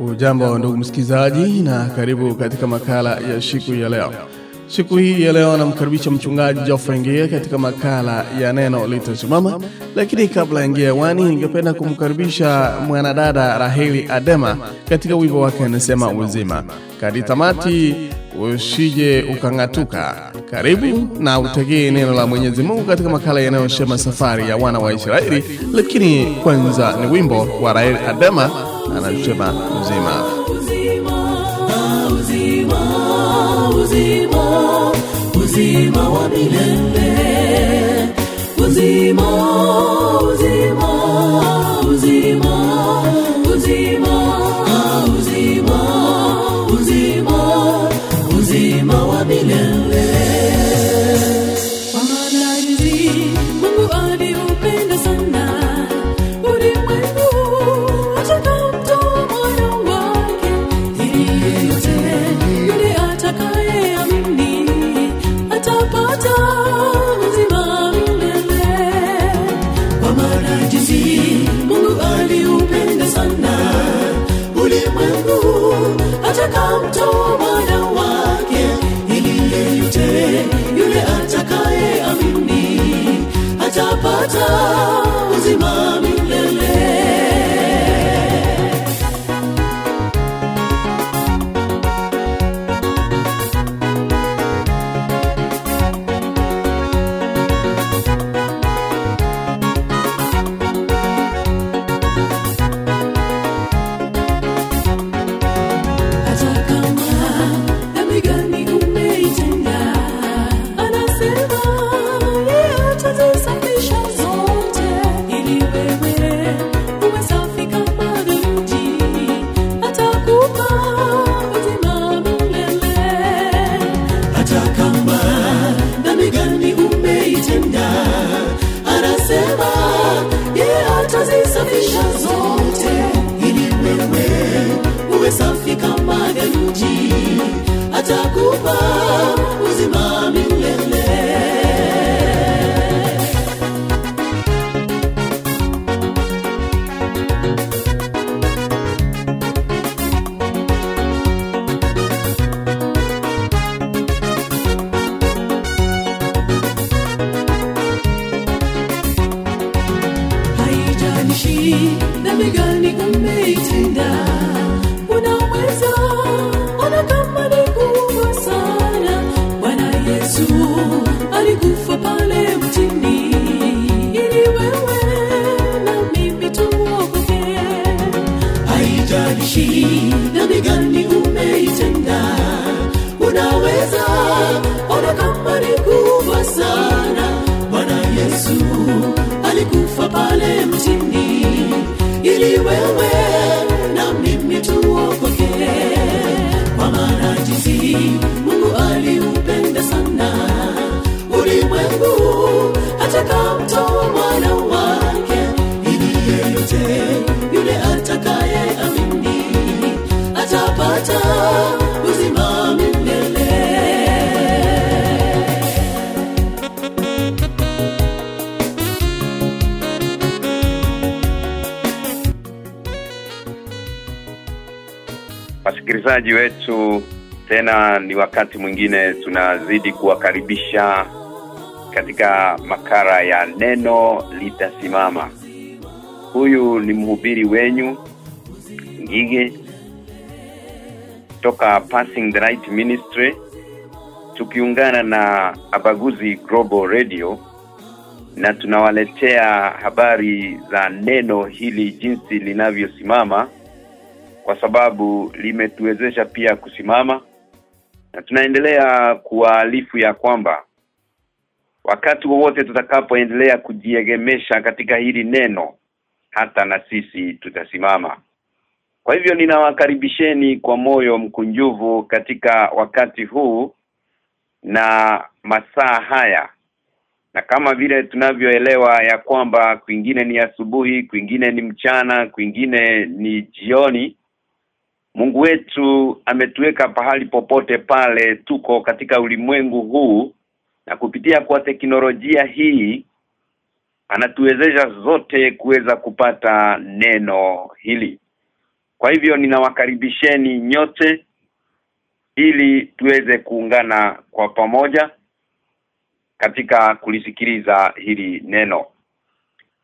Ujambo ndugu msikizaji na karibu katika makala ya siku ya leo. Siku hii ya leo namkaribisha mchungaji Geoffrey Ngie katika makala ya neno litasimama, lakini kabla ingia hewani, ningependa kumkaribisha mwanadada Raheli Adema katika wimbo wake anasema uzima. Kadi tamati usije ukang'atuka. Karibu na utegee neno la Mwenyezi Mungu katika makala yanayosema safari ya wana wa Israeli, lakini kwanza ni wimbo wa Raheli Adema anasema uzima. uzima, wa milele. Uzima, uzima, wakati mwingine tunazidi kuwakaribisha katika makara ya neno litasimama. Huyu ni mhubiri wenyu Ngige toka Passing the Right Ministry tukiungana na Abaguzi Global Radio na tunawaletea habari za neno hili jinsi linavyosimama kwa sababu limetuwezesha pia kusimama tunaendelea kuwaalifu ya kwamba wakati wowote tutakapoendelea kujiegemesha katika hili neno hata na sisi tutasimama. Kwa hivyo ninawakaribisheni kwa moyo mkunjuvu katika wakati huu na masaa haya. Na kama vile tunavyoelewa ya kwamba kwingine ni asubuhi kwingine ni mchana kwingine ni jioni Mungu wetu ametuweka pahali popote pale tuko katika ulimwengu huu na kupitia kwa teknolojia hii anatuwezesha zote kuweza kupata neno hili Kwa hivyo ninawakaribisheni nyote ili tuweze kuungana kwa pamoja katika kulisikiliza hili neno.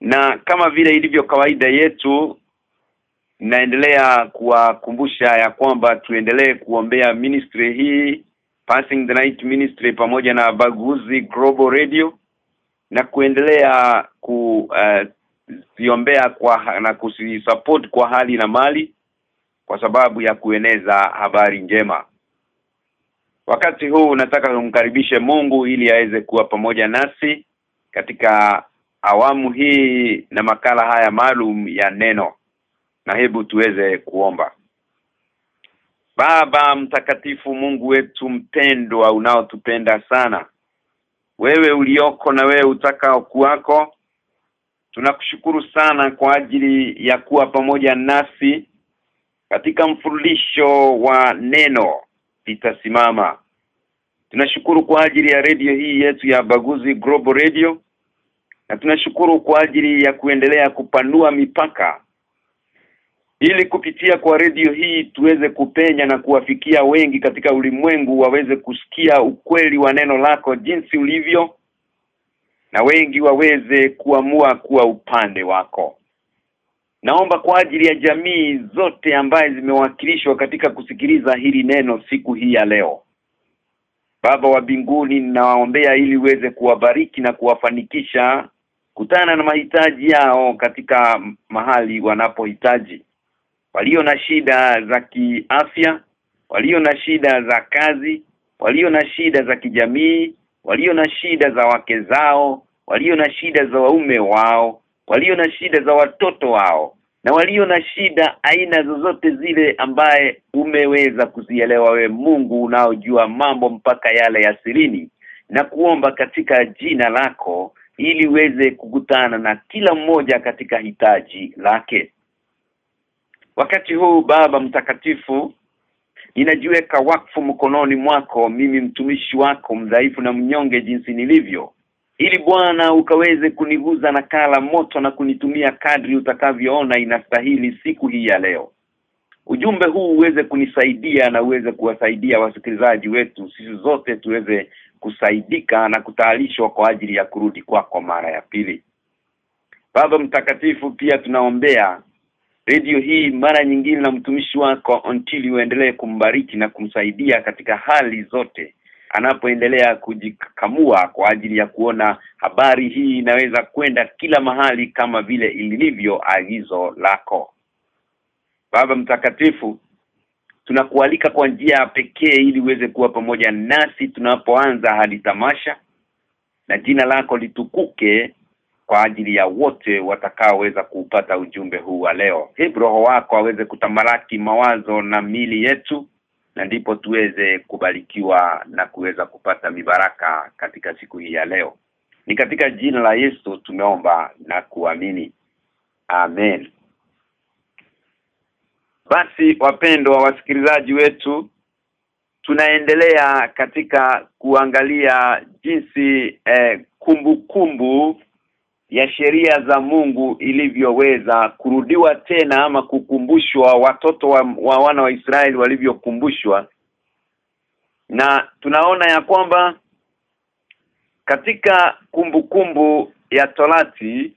Na kama vile ilivyo kawaida yetu naendelea kuwakumbusha ya kwamba tuendelee kuombea ministry hii Passing the Night Ministry pamoja na Baguzi Global Radio na kuendelea ku uh, kwa na kusupport kwa hali na mali kwa sababu ya kueneza habari njema. Wakati huu nataka kumkaribishe Mungu ili aweze kuwa pamoja nasi katika awamu hii na makala haya maalum ya neno. Na hebu tuweze kuomba. Baba mtakatifu Mungu wetu mpendwa unaotupenda sana. Wewe ulioko na wewe utakao kuwako. Tunakushukuru sana kwa ajili ya kuwa pamoja nasi katika mfululisho wa neno litasimama. Tunashukuru kwa ajili ya redio hii yetu ya Baguzi Global Radio na tunashukuru kwa ajili ya kuendelea kupanua mipaka ili kupitia kwa redio hii tuweze kupenya na kuwafikia wengi katika ulimwengu waweze kusikia ukweli wa neno lako jinsi ulivyo na wengi waweze kuamua kuwa upande wako. Naomba kwa ajili ya jamii zote ambaye zimewakilishwa katika kusikiliza hili neno siku hii ya leo. Baba wa binguni ninawaombea ili uweze kuwabariki na kuwafanikisha kutana na mahitaji yao katika mahali wanapohitaji. Walio na shida za kiafya, walio na shida za kazi, walio na shida za kijamii, walio na shida za wake zao, walio na shida za waume wao, walio na shida za watoto wao na walio na shida aina zozote zile ambaye umeweza kuzielewa we Mungu unaojua mambo mpaka yale ya sirini. Na kuomba katika jina lako ili uweze kukutana na kila mmoja katika hitaji lake wakati huu baba mtakatifu ninajiweka wakfu mkononi mwako mimi mtumishi wako mdhaifu na mnyonge jinsi nilivyo ili Bwana ukaweze kuniguza na kala moto na kunitumia kadri utakavyoona inastahili siku hii ya leo. Ujumbe huu uweze kunisaidia na uweze kuwasaidia wasikilizaji wetu sisi zote tuweze kusaidika na kutaalishwa kwa ajili ya kurudi kwako kwa mara ya pili. Baba mtakatifu pia tunaombea redio hii mara nyingine na mtumishi wako until uendelee kumbariki na kumsaidia katika hali zote anapoendelea kujikamua kwa ajili ya kuona habari hii inaweza kwenda kila mahali kama vile ilivyo agizo lako. Baba mtakatifu tunakualika kwa njia pekee ili uweze kuwa pamoja nasi tunapoanza hadi tamasha na jina lako litukuke kwa ajili ya wote watakaoweza kuupata ujumbe huu wa leo. Hebu roho wako aweze kutamaraki mawazo na mili yetu na ndipo tuweze kubarikiwa na kuweza kupata mibaraka katika siku hii ya leo. Ni katika jina la Yesu tumeomba na kuamini. Amen. Basi wapendwa wasikilizaji wetu tunaendelea katika kuangalia jinsi eh, kumbukumbu kumbu ya sheria za Mungu ilivyoweza kurudiwa tena ama kukumbushwa watoto wa, wa wana wa Israeli walivyokumbushwa. Na tunaona ya kwamba katika kumbukumbu kumbu ya Torati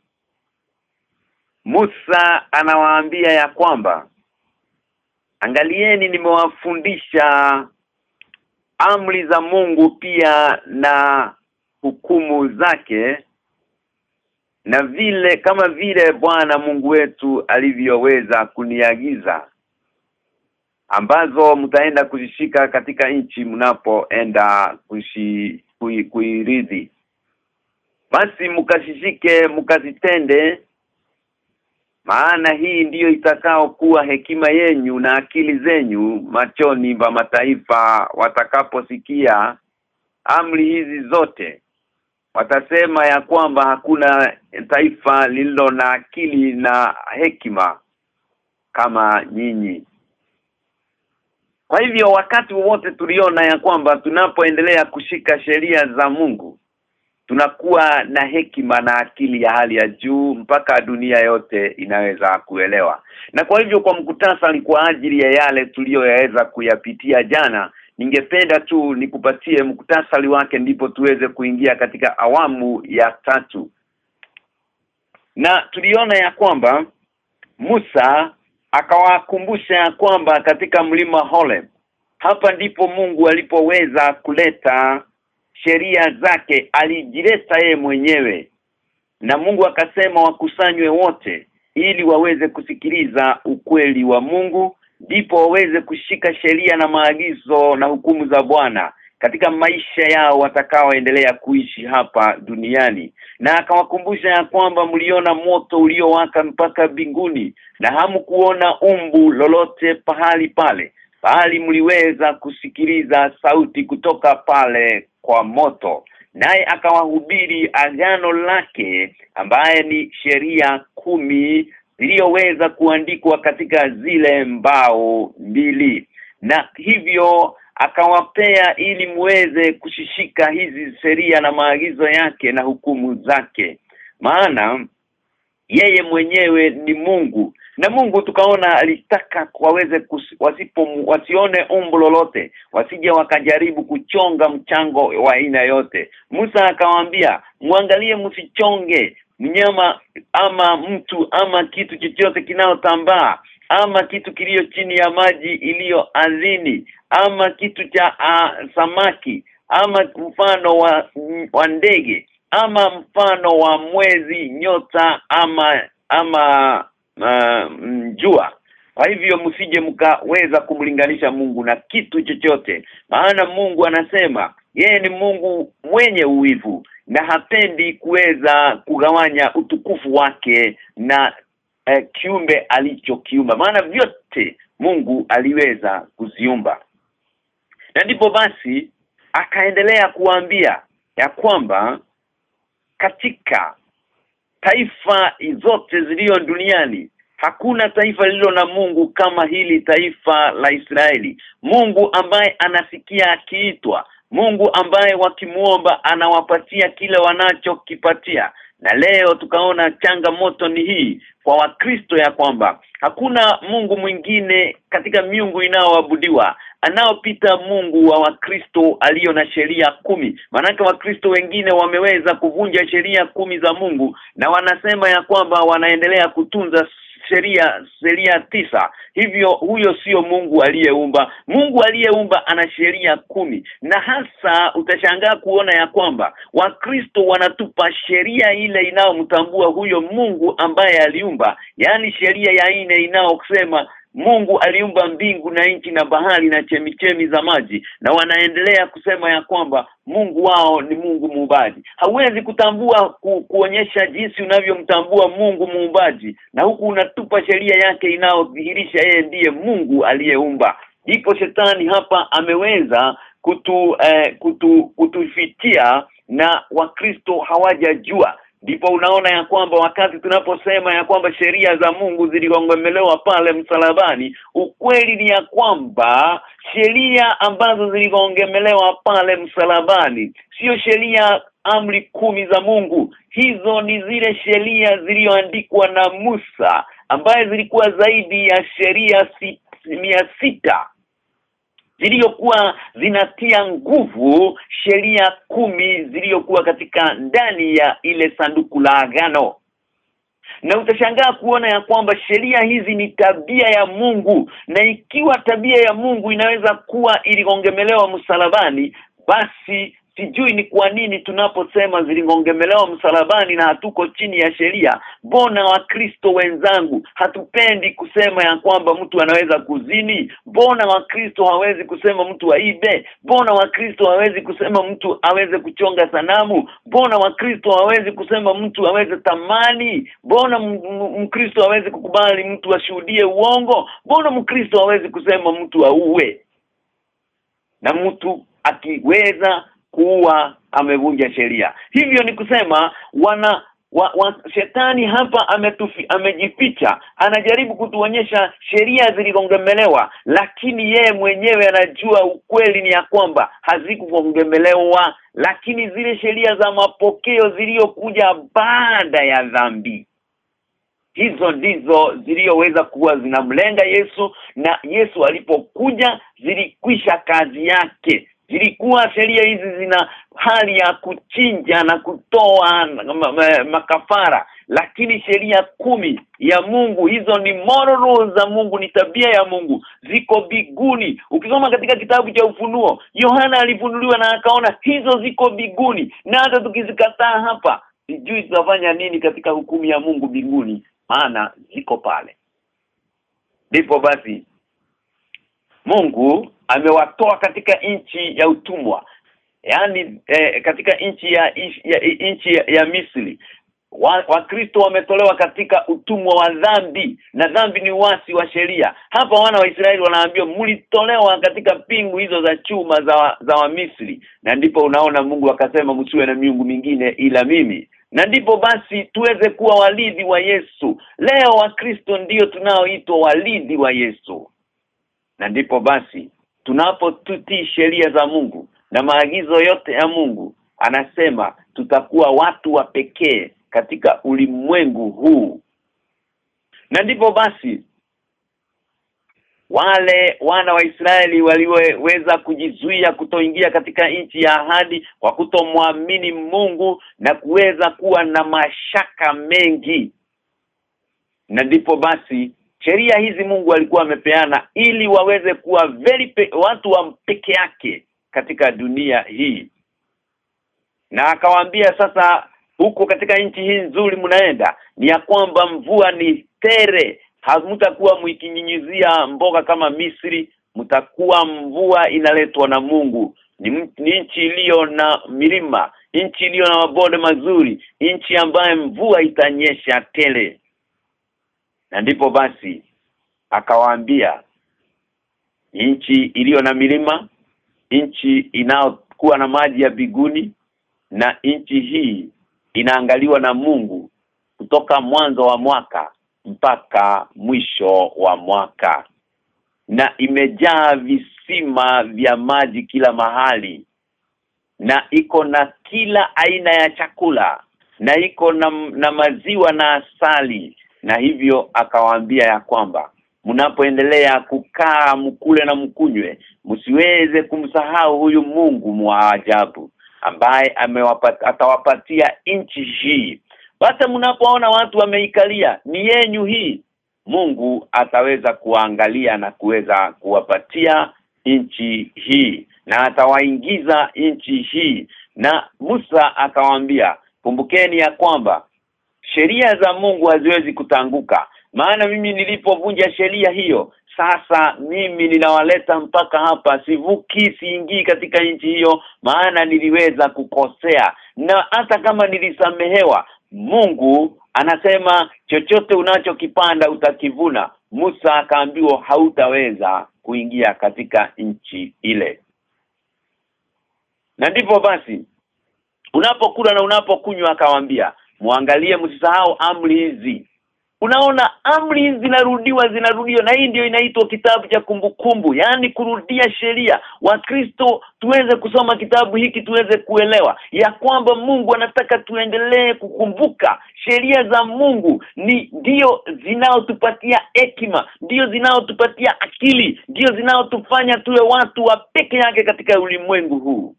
Musa anawaambia ya kwamba angalieni nimewafundisha amri za Mungu pia na hukumu zake na vile kama vile Bwana Mungu wetu alivyoweza kuniagiza ambazo mtaenda kuzishika katika nchi mnapoenda kuiridhi. Basi mkashishike mkazitende maana hii ndiyo itakao kuwa hekima yenyu na akili zenyu machoni pa mataifa watakaposikia amri hizi zote watasema ya kwamba hakuna taifa lililo na akili na hekima kama nyinyi. Kwa hivyo wakati wote tuliona ya kwamba tunapoendelea kushika sheria za Mungu tunakuwa na hekima na akili ya hali ya juu mpaka dunia yote inaweza kuelewa. Na kwa hivyo kwa mkutasari kwa ajili ya yale tuliyoyaweza kuyapitia jana ningependa tu nikupatie mkutasari wake ndipo tuweze kuingia katika awamu ya tatu. Na tuliona ya kwamba Musa akawakumbusha ya kwamba katika mlima Horeb hapa ndipo Mungu alipoweza kuleta sheria zake alijileta yeye mwenyewe. Na Mungu akasema wakusanywe wote ili waweze kusikiliza ukweli wa Mungu ndipo waweze kushika sheria na maagizo na hukumu za Bwana katika maisha yao watakaoendelea kuishi hapa duniani. Na akawakumbusha ya kwamba mliona moto uliowaka mpaka binguni na hamkuona umbu lolote pahali pale bali mliweza kusikiliza sauti kutoka pale kwa moto. Naye akawahubiri agano lake ambaye ni sheria kumi zilizoweza kuandikwa katika zile mbao mbili. Na hivyo akawapea ili muweze kushishika hizi sheria na maagizo yake na hukumu zake. Maana yeye mwenyewe ni Mungu. Na Mungu tukaona alitaka waweze wasipo wasione umbo lolote. Wasije wakajaribu kuchonga mchango wa aina yote. Musa akawaambia muangalie msichonge mnyama ama mtu ama kitu chochote kinaotambaa ama kitu kilio chini ya maji iliyo ardhini ama kitu cha uh, samaki ama mfano wa wa ndege ama mfano wa mwezi nyota ama ama uh, jua. Kwa hivyo msije mkaweza kumlinganisha Mungu na kitu chochote. Maana Mungu anasema yeye ni Mungu mwenye uwivu na hapendi kuweza kugawanya utukufu wake na eh, kiumbe alichokiumba. Maana vyote Mungu aliweza kuziumba. Na ndipo basi akaendelea kuambia ya kwamba katika taifa zote zilizo duniani hakuna taifa lililo na Mungu kama hili taifa la Israeli. Mungu ambaye anasikia akiitwa Mungu ambaye wakimuomba anawapatia kile wanachokipatia. Na leo tukaona changamoto ni hii kwa wakristo ya kwamba hakuna Mungu mwingine katika miungu inayoabudiwa. Anaopita Mungu wa wakristo aliyo na sheria kumi. Manake wakristo wengine wameweza kuvunja sheria kumi za Mungu na wanasema ya kwamba wanaendelea kutunza sheria sheria tisa. Hivyo huyo sio Mungu aliyeumba. Mungu aliyeumba ana sheria kumi. Na hasa utashangaa kuona ya kwamba wakristo wanatupa sheria ile inayomtambua huyo Mungu ambaye aliumba. Yani sheria ya ine inayosema Mungu aliumba mbingu na nchi na bahari na chemichemi za maji na wanaendelea kusema ya kwamba Mungu wao ni Mungu muumbaji. Hauwezi kutambua ku, kuonyesha jinsi unavyomtambua Mungu muumbaji na huku unatupa sheria yake inayodhihirisha yeye ndiye Mungu aliyeumba. Ndipo shetani hapa ameweza kutu eh, kutu kutufitia na Wakristo hawajajua ndipo unaona ya kwamba wakati tunaposema ya kwamba sheria za Mungu ziligongomelewa pale msalabani ukweli ni ya kwamba sheria ambazo ziligongomelewa pale msalabani sio sheria amri kumi za Mungu. Hizo ni zile sheria zilizoandikwa na Musa ambaye zilikuwa zaidi ya sheria si, mia sita zilizokuwa zinatia nguvu sheria kumi zilizokuwa katika ndani ya ile sanduku la agano. Na utashangaa kuona ya kwamba sheria hizi ni tabia ya Mungu na ikiwa tabia ya Mungu inaweza kuwa iligongemelewa msalabani basi sijui ni kwa nini tunaposema zilingongemelewa msalabani na hatuko chini ya sheria. Mbona wakristo wenzangu hatupendi kusema ya kwamba mtu anaweza kuzini? Mbona wakristo hawezi kusema mtu aibe? Mbona wakristo hawezi kusema mtu aweze kuchonga sanamu? Mbona wakristo hawezi kusema mtu aweze tamani? Mbona mkristo hawezi kukubali mtu ashuhudie uongo? Mbona mkristo hawezi kusema mtu auwe? Na mtu akiweza kuwa amevunja sheria. Hivyo ni kusema wana wa, wa shetani hapa ametufi, amejificha. Anajaribu kutuonyesha sheria ziligongemelewa lakini yeye mwenyewe anajua ukweli ni ya kwamba hazikugongemelewa lakini zile sheria za mapokeo ziliyokuja baada ya dhambi hizo ndizo zilizoweza kuwa zinamlenga Yesu na Yesu alipokuja zilikwisha kazi yake zilikuwa sheria hizi zina hali ya kuchinja na kutoa makafara. Lakini sheria kumi ya Mungu hizo ni moral za Mungu ni tabia ya Mungu. Ziko biguni. Ukisoma katika kitabu cha ufunuo Yohana alifunuliwa na akaona hizo ziko biguni. Na hata tukizikataa hapa sijui tutafanya nini katika hukumu ya Mungu biguni. Maana ziko pale. Ndipo basi Mungu amewatoa katika nchi ya utumwa yani eh, katika nchi ya ya nchi ya, ya Misri Wakristo wa wametolewa katika utumwa wa dhambi na dhambi ni wasi wa sheria. Hapa wana wa Israeli wanaambiwa mlitolewa katika pingu hizo za chuma za za wa Misri. Na ndipo unaona Mungu akasema msiwe na miungu mingine ila mimi. Na ndipo basi tuweze kuwa walidhi wa Yesu. Leo Wakristo ndio tunaoitwa walidhi wa Yesu. Na ndipo basi tunapotutii sheria za Mungu na maagizo yote ya Mungu anasema tutakuwa watu wa pekee katika ulimwengu huu. Na ndipo basi wale wana wa Israeli walioweza kujizuia kutoingia katika nchi ya ahadi kwa kutomwamini Mungu na kuweza kuwa na mashaka mengi. Na ndipo basi sheria hizi Mungu alikuwa amepeana ili waweze kuwa very pe, watu wa peke yake katika dunia hii. Na akawaambia sasa huko katika nchi hii nzuri mnaenda ni ya kwamba mvua ni tere. Hamtakuwa mwikinyunyizia mboga kama Misri mtakuwa mvua inaletwa na Mungu. Ni, ni nchi iliyo na milima nchi iliyo na mabonde mazuri nchi ambaye mvua itanyesha tele na ndipo basi akawaambia nchi iliyo na milima nchi inayokuwa na maji ya biguni na nchi hii inaangaliwa na Mungu kutoka mwanzo wa mwaka mpaka mwisho wa mwaka. Na imejaa visima vya maji kila mahali na iko na kila aina ya chakula na iko na, na maziwa na asali na hivyo akawaambia ya kwamba mnapoendelea kukaa mkule na mkunywe msiweze kumsahau huyu Mungu mwaajabu ambaye atawapatia nchi hii. Basi mnapoona watu wameikalia ni yenyu hii. Mungu ataweza kuangalia na kuweza kuwapatia nchi hii na atawaingiza nchi hii. Na Musa akawaambia kumbukeni ya kwamba sheria za Mungu haziwezi kutanguka. Maana mimi nilipovunja sheria hiyo sasa mimi ninawaleta mpaka hapa. Sivuki siingii katika nchi hiyo maana niliweza kukosea. Na hata kama nilisamehewa Mungu anasema chochote unachokipanda utakivuna. Musa akaambiwa hautaweza kuingia katika nchi ile. Na ndipo basi unapokula na unapokunywa akawaambia muangalie msisahau amri hizi. Unaona amri zinarudiwa zinarudiwa na hii ndio inaitwa kitabu cha kumbukumbu yani kurudia sheria. Wakristo tuweze kusoma kitabu hiki tuweze kuelewa ya kwamba Mungu anataka tuendelee kukumbuka. Sheria za Mungu ni ndio zinaotupatia hekima ndio zinaotupatia akili ndio zinaotufanya tuwe watu wa peke yake katika ulimwengu huu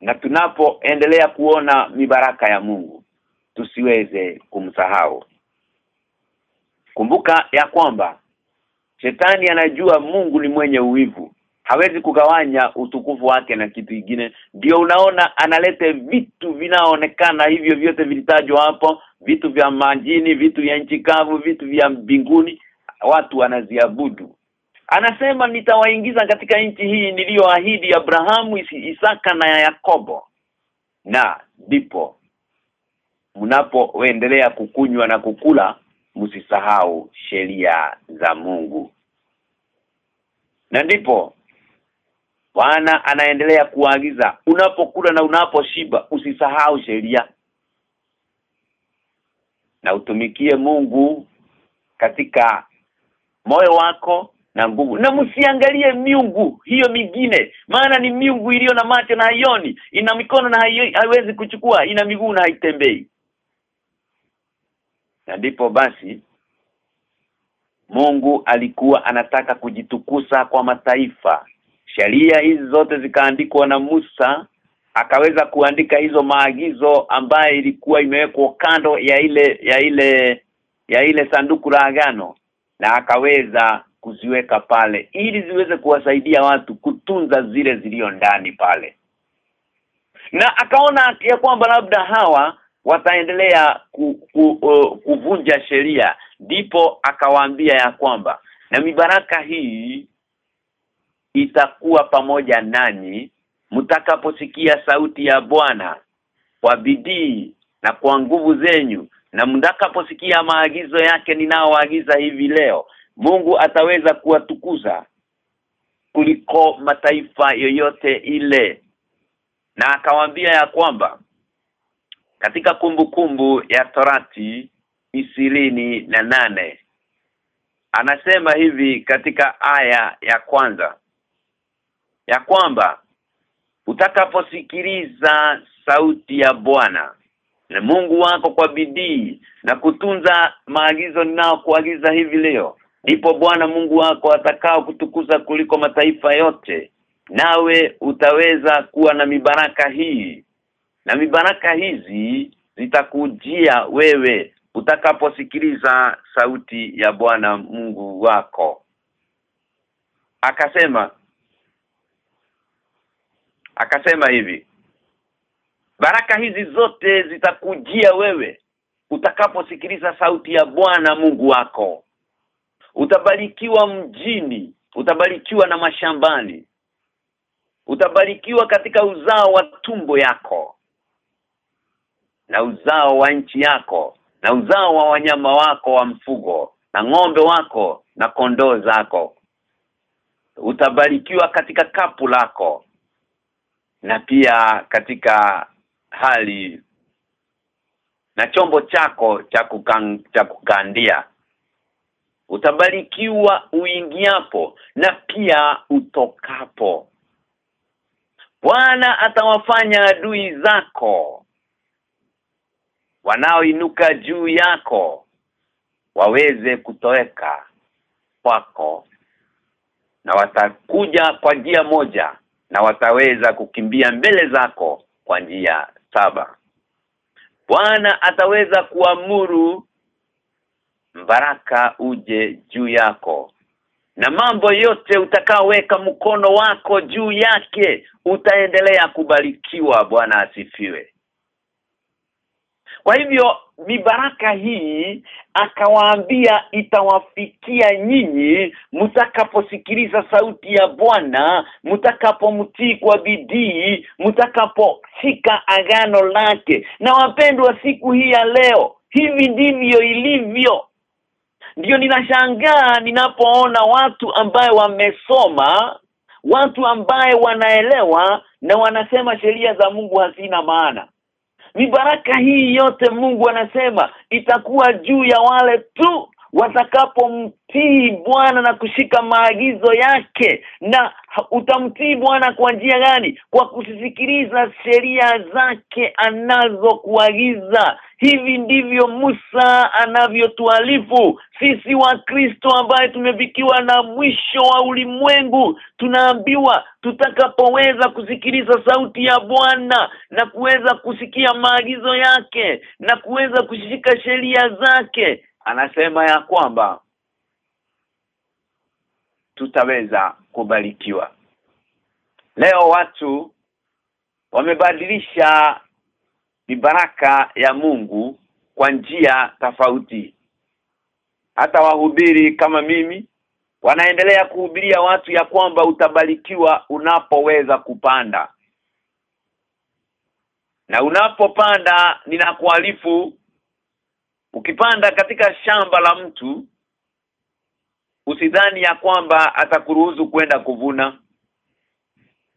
na tunapoendelea kuona mibaraka ya Mungu tusiweze kumsahau. Kumbuka ya kwamba shetani anajua Mungu ni mwenye uwivu. Hawezi kugawanya utukufu wake na kitu kingine. Ndio unaona analete vitu vinaonekana hivyo vyote vilitajwa hapo. Vitu vya majini vitu vya nchi kavu vitu vya mbinguni. Watu wanaziabudu anasema nitawaingiza katika nchi hii niliyoahidi Abrahamu Isaka na Yakobo. Na ndipo mnapoendelea kukunywa na kukula msisahau sheria za Mungu. Na ndipo Bwana anaendelea kuagiza unapokula na unaposhiba usisahau sheria. Na utumikie Mungu katika moyo wako na nguvu. Na msiangalie miungu hiyo mingine. Maana ni miungu iliyo na macho na haioni. Ina mikono na haiwezi kuchukua. Ina miguu na haitembei. Na ndipo basi Mungu alikuwa anataka kujitukusa kwa mataifa. Sheria hizi zote zikaandikwa na Musa akaweza kuandika hizo maagizo ambaye ilikuwa imewekwa kando ya ile ya ile ya ile sanduku la agano. Na akaweza kuziweka pale ili ziweze kuwasaidia watu kutunza zile zilio ndani pale. Na akaona ya kwamba labda hawa wataendelea ku, ku, uh, kuvunja sheria ndipo akawaambia ya kwamba na mibaraka hii itakuwa pamoja nanyi mtakaposikia sauti ya Bwana kwa bidii na kwa nguvu zenyu. Na mtakaposikia maagizo yake ninaoagiza hivi leo Mungu ataweza kuwatukuza kuliko mataifa yoyote ile. Na akawaambia ya kwamba katika kumbukumbu kumbu ya Torati ishirini na nane anasema hivi katika aya ya kwanza ya kwamba utakaposikiliza sauti ya Bwana na Mungu wako kwa bidii na kutunza maagizo ninayokuagiza hivi leo ndipo Bwana Mungu wako atakao kutukuza kuliko mataifa yote nawe utaweza kuwa na mibaraka hii. Na mibaraka hizi zitakujia wewe utakaposikiliza sauti ya Bwana Mungu wako. Akasema akasema hivi baraka hizi zote zitakujia wewe utakaposikiliza sauti ya Bwana Mungu wako utabarikiwa mjini utabarikiwa na mashambani utabarikiwa katika uzao wa tumbo yako na uzao wa nchi yako na uzao wa wanyama wako wa mfugo na ng'ombe wako na kondoo zako. Utabarikiwa katika kapu lako na pia katika hali na chombo chako cha kukan, cha kukandia utabarikiwa uingiapo na pia utokapo. Bwana atawafanya adui zako wanaoinuka juu yako waweze kutoweka kwako. Na watakuja kwa njia moja na wataweza kukimbia mbele zako kwa njia saba. Bwana ataweza kuamuru mbaraka uje juu yako. Na mambo yote utakaoweka mkono wako juu yake utaendelea kubarikiwa. Bwana asifiwe. Kwa hivyo mibaraka hii akawaambia itawafikia nyinyi mtakaposikiliza sauti ya Bwana mtakapomtii kwa bidii mtakaposhika agano lake. Na wapendwa siku hii ya leo hivi ndivyo ilivyo ndio ninashangaa ninapoona watu ambaye wamesoma watu ambaye wanaelewa na wanasema sheria za Mungu hazina maana. Mibaraka hii yote Mungu anasema itakuwa juu ya wale tu watakapomtii Bwana na kushika maagizo yake na utamtii Bwana kwa njia gani? Kwa kusikiliza sheria zake anazokuagiza. Hivi ndivyo Musa anavyotualifu sisi wa Kristo ambaye tumefikiwa na mwisho wa ulimwengu tunaambiwa tutakapoweza kusikiliza sauti ya Bwana na kuweza kusikia maagizo yake na kuweza kushika sheria zake anasema ya kwamba tutaweza kubarikiwa. Leo watu wamebadilisha baraka ya Mungu kwa njia tofauti. Hata wahubiri kama mimi wanaendelea kuhubiria watu ya kwamba utabarikiwa unapoweza kupanda. Na unapopanda ninakualifu ukipanda katika shamba la mtu usidhani ya kwamba atakuruhusu kwenda kuvuna.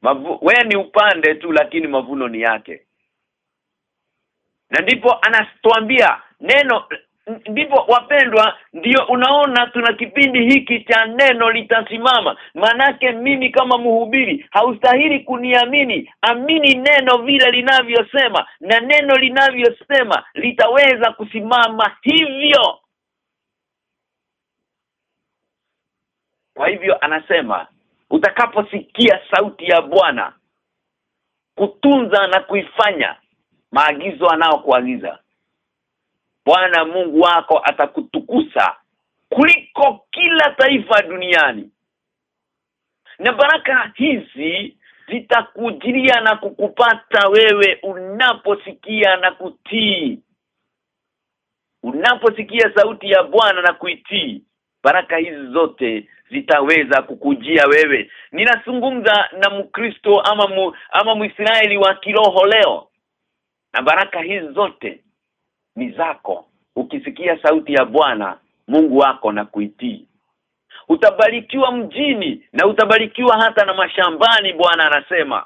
Mavu, we ni upande tu lakini mavuno ni yake. Na ndipo anatuambia neno ndipo wapendwa ndiyo unaona tuna kipindi hiki cha neno litasimama. Manake mimi kama mhubiri haustahili kuniamini. Amini neno vile linavyosema na neno linavyosema litaweza kusimama hivyo. Kwa hivyo anasema utakaposikia sauti ya Bwana kutunza na kuifanya maagizo anayokuagiza Bwana Mungu wako atakutukusa kuliko kila taifa duniani. Na baraka hizi zitakujilia na kukupata wewe unaposikia na kutii. Unaposikia sauti ya Bwana na kuitii baraka hizi zote zitaweza kukujia wewe. Ninazungumza na mkristo ama mu, ama muisraeli wa kiroho leo. Na baraka hizi zote ni zako. Ukisikia sauti ya Bwana Mungu wako na kuitii. Utabarikiwa mjini na utabarikiwa hata na mashambani Bwana anasema.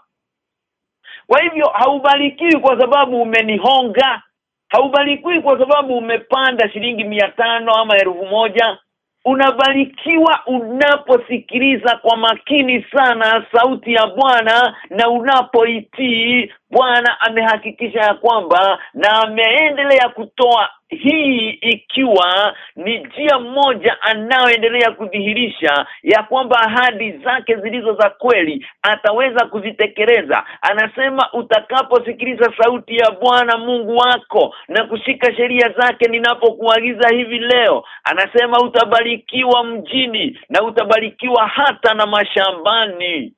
Kwa hivyo haubarikiwi kwa sababu umenihonga. Haubarikiwi kwa sababu umepanda shilingi mia tano ama elfu moja. Unabarikiwa unaposikiliza kwa makini sana sauti ya Bwana na unapoitii Bwana amehakikisha ya kwamba na ameendelea kutoa hii ikiwa ni njia moja anaoendelea kudhihirisha ya kwamba ahadi zake zilizo za kweli ataweza kuzitekeleza. Anasema utakaposikiliza sauti ya Bwana Mungu wako na kushika sheria zake ninapokuagiza hivi leo anasema utabarikiwa mjini na utabarikiwa hata na mashambani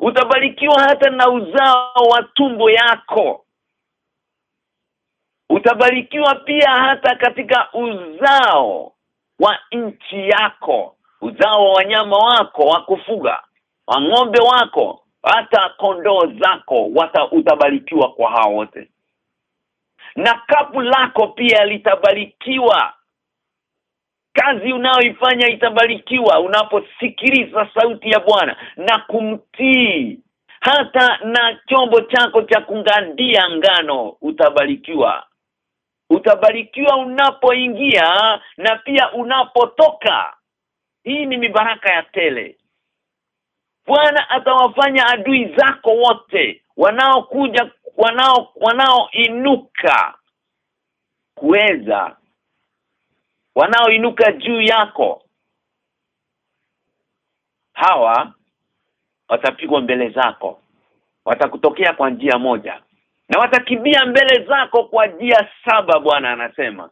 utabarikiwa hata na uzao wa tumbo yako. Utabarikiwa pia hata katika uzao wa nchi yako. Uzao wa wanyama wako wa kufuga wa ng'ombe wako hata kondoo zako wata utabarikiwa kwa hao wote. Na kapu lako pia litabarikiwa kazi unayoifanya itabarikiwa unaposikiliza sauti ya Bwana na kumtii. Hata na chombo chako cha kungandia ngano utabarikiwa. Utabarikiwa unapoingia na pia unapotoka. Hii ni mibaraka ya tele. Bwana atawafanya adui zako wote wanaokuja wanao wanaoinuka kuweza wanaoinuka juu yako. Hawa watapigwa mbele zako. Watakutokea kwa njia moja. Na watakimbia mbele zako kwa njia saba Bwana anasema.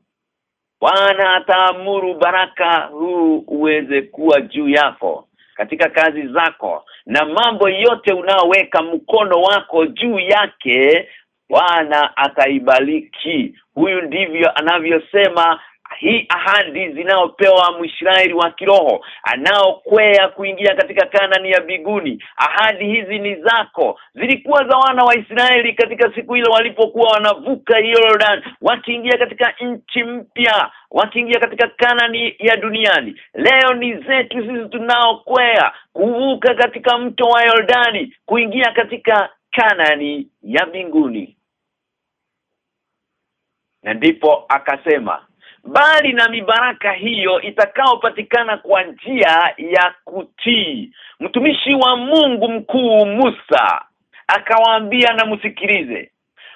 Bwana ataamuru baraka huu uweze kuwa juu yako katika kazi zako na mambo yote unaoweka mkono wako juu yake Bwana ataibariki. Huyu ndivyo anavyosema hii ahadi zinaopewa Mwisraeli wa kiroho anaokwea kuingia katika kanani ya biguni ahadi hizi ni zako. Zilikuwa za wana wa Israeli katika siku ile walipokuwa wanavuka Jordan wakiingia katika nchi mpya wakiingia katika kanani ya duniani. Leo ni zetu sisi tunaokwea kuvuka katika mto wa Yordani kuingia katika kanani ya mbinguni na ndipo akasema bali na mibaraka hiyo itakaopatikana kwa njia ya kutii. Mtumishi wa Mungu mkuu Musa akawaambia na msikilize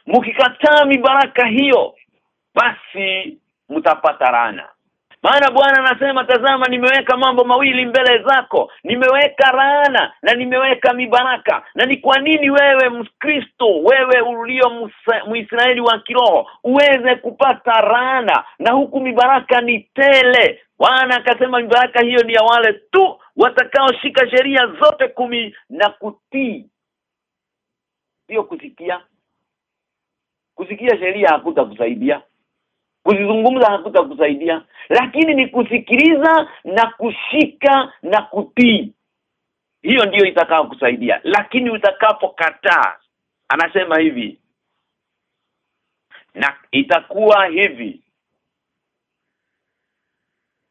mkikataa mibaraka hiyo basi mtapata rana maana Bwana anasema tazama nimeweka mambo mawili mbele zako. Nimeweka laana na nimeweka mibaraka. Na ni kwa nini wewe mkristo wewe ulio muisraeli wa kiroho uweze kupata laana na huku mibaraka ni tele? Bwana akasema mibaraka hiyo ni ya wale tu watakaoshika sheria zote kumi na kutii. Sio kusikia. Kusikia sheria hakutakusaidia kuzizungumza hakutakusaidia lakini ni kusikiliza na kushika na kutii. Hiyo ndiyo itakao kusaidia. Lakini utakapokataa anasema hivi. Na itakuwa hivi.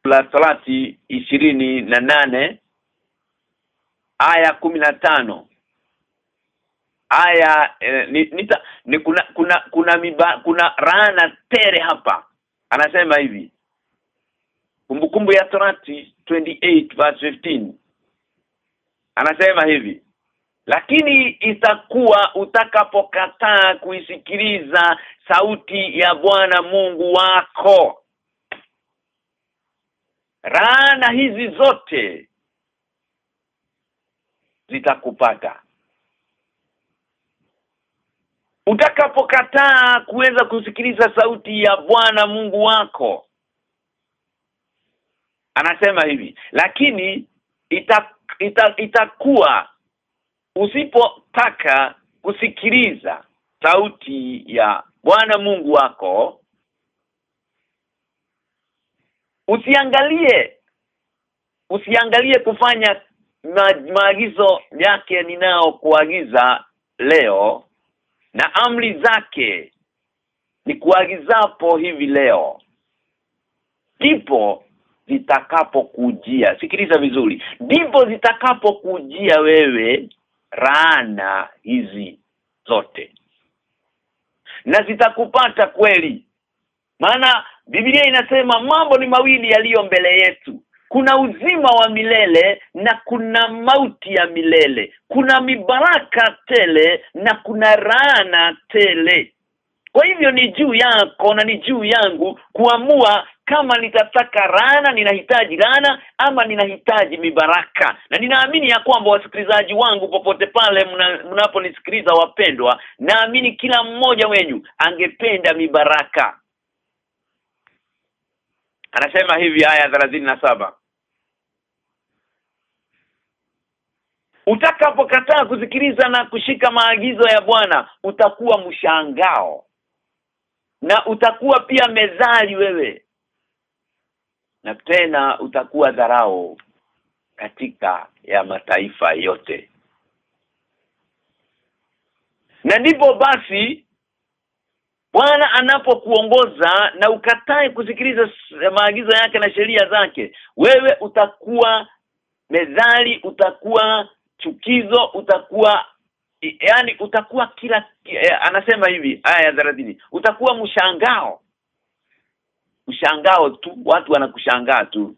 La salati ishirini na nane aya kumi na tano aya eh, ni, ni kuna kuna kuna miba, kuna rana tere hapa. Anasema hivi. Kumbukumbu ya Torati 28 verse 15 anasema hivi. Lakini itakuwa utakapokataa kuisikiliza sauti ya Bwana Mungu wako. Rana hizi zote zitakupata. Utakapokataa kuweza kusikiliza sauti ya Bwana Mungu wako. Anasema hivi, lakini ita, ita, itakuwa usipotaka kusikiliza sauti ya Bwana Mungu wako usiangalie usiangalie kufanya maagizo yake ninao kuagiza leo na amri zake ni kuagizapo hivi leo. Ndipo zitakapokujia. Sikiliza vizuri. Ndipo zitakapokujia wewe raana hizi zote. Na zitakupata kweli. Maana Biblia inasema mambo ni mawili yaliyo mbele yetu. Kuna uzima wa milele na kuna mauti ya milele. Kuna mibaraka tele na kuna raana tele. Kwa hivyo ni juu yako na ni juu yangu kuamua kama nitataka rana ninahitaji rana ama ninahitaji mibaraka. Na ninaamini ya kwamba wasikilizaji wangu popote pale mnaponisikiliza wapendwa, naamini kila mmoja wenyu angependa mibaraka anasema hivi aya saba Utakapokataa kusikiliza na kushika maagizo ya Bwana utakuwa mshangao. Na utakuwa pia mezali wewe. Na tena utakuwa dharau katika ya mataifa yote. Na ndipo basi Bwana anapokuongoza na ukatae kusikiliza maagizo yake na sheria zake wewe utakuwa mezali utakuwa chukizo utakuwa yani utakuwa kila anasema hivi aya ya 30 utakuwa mshangao. Mshangao tu watu wanakushangaa tu.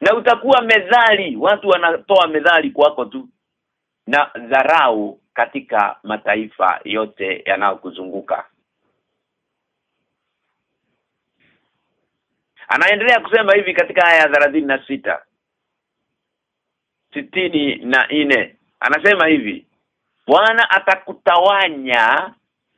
Na utakuwa medhali watu wanatoa medhali kwako tu. Na dharau katika mataifa yote yanayokuzunguka. Anaendelea kusema hivi katika aya ya sita sitini na nne. Anasema hivi Bwana atakutawanya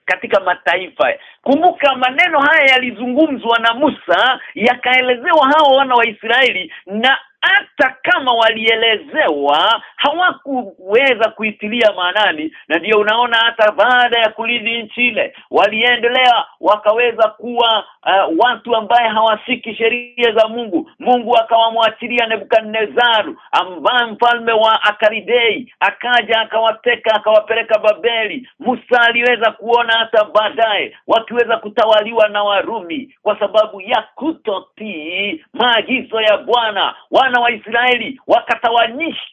katika mataifa. Kumbuka maneno haya yalizungumzwa na Musa yakaelezewa hao wana wa Israeli na hata kama walielezewa hawakuweza kuitilia maanani na ndiyo unaona hata baada ya kulidhi nchi ile waliendelea wakaweza kuwa uh, watu ambaye hawasiki sheria za Mungu. Mungu akawamwachilia Nebukadnezaru ambaye mfalme wa Akaridei akaja akawateka akawapeleka Babeli. Musa aliweza kuona hata baadaye wakiweza kutawaliwa na Warumi kwa sababu ya kutotii maagizo ya Bwana. Wana wa Israeli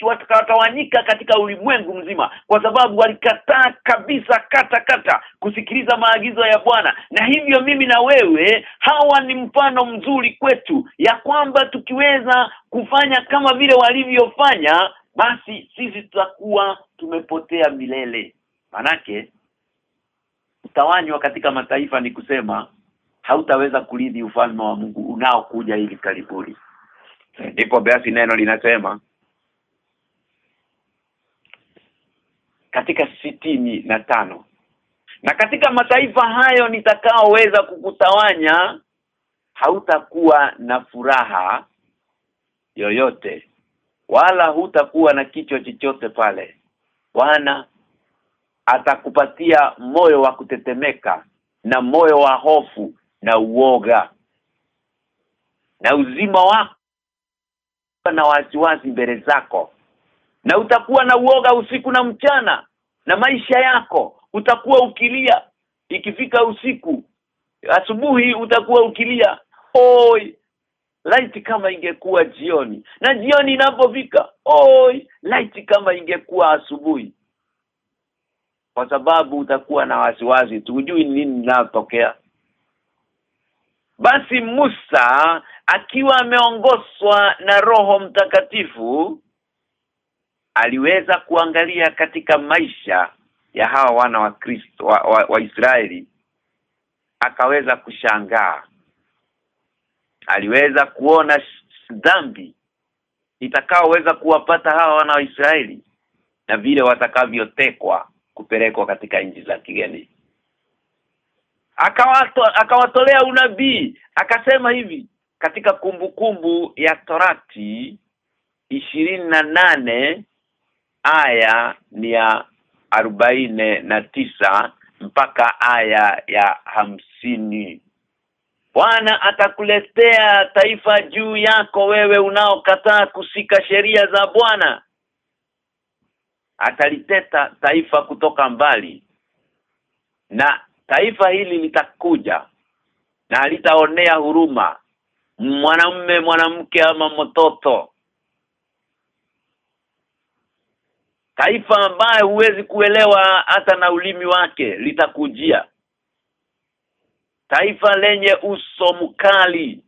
wakatawanyika katika ulimwengu mzima kwa sababu walikataa kabisa kata kata kusikiliza maagizo ya Bwana. Na hivyo mimi na wewe hawa ni mfano mzuri kwetu ya kwamba tukiweza kufanya kama vile walivyofanya basi sisi tutakuwa tumepotea milele. Manake utawanywa katika mataifa ni kusema hautaweza kulidhi ufalme wa Mungu unaokuja hivi karibuni ndipo basi neno linasema katika sitini na tano na katika mataifa hayo nitakaoweza kukutawanya hautakuwa na furaha yoyote wala hutakuwa na kichwa chochote pale. Bwana atakupatia moyo wa kutetemeka na moyo wa hofu na uoga na uzima wako na wasiwasi mbele zako. Na utakuwa na uoga usiku na mchana na maisha yako. Utakuwa ukilia. Ikifika usiku asubuhi utakuwa ukilia oi light kama ingekuwa jioni. Na jioni inapofika oi light kama ingekuwa asubuhi. Kwa sababu utakuwa na wasiwasi tu. Hujui nini linatokea basi Musa akiwa ameongozwa na Roho Mtakatifu aliweza kuangalia katika maisha ya hawa wana wa Kristo wa, wa, wa Israeli akaweza kushangaa. Aliweza kuona dhambi itakaoweza kuwapata hawa wana wa Israeli na vile watakavyotekwa kupelekwa katika nchi za kigeni akawato akawatolea unabii. Akasema hivi katika kumbukumbu kumbu ya Torati ishirini na nane aya ni ya arobaini na tisa mpaka aya ya hamsini. Bwana atakuletea taifa juu yako wewe unaokataa kusika sheria za Bwana. Ataliteta taifa kutoka mbali na taifa hili litakuja na litaonea huruma mwanamme mwanamke ama mtoto. Taifa ambaye huwezi kuelewa hata na ulimi wake litakujia. Taifa lenye uso mkali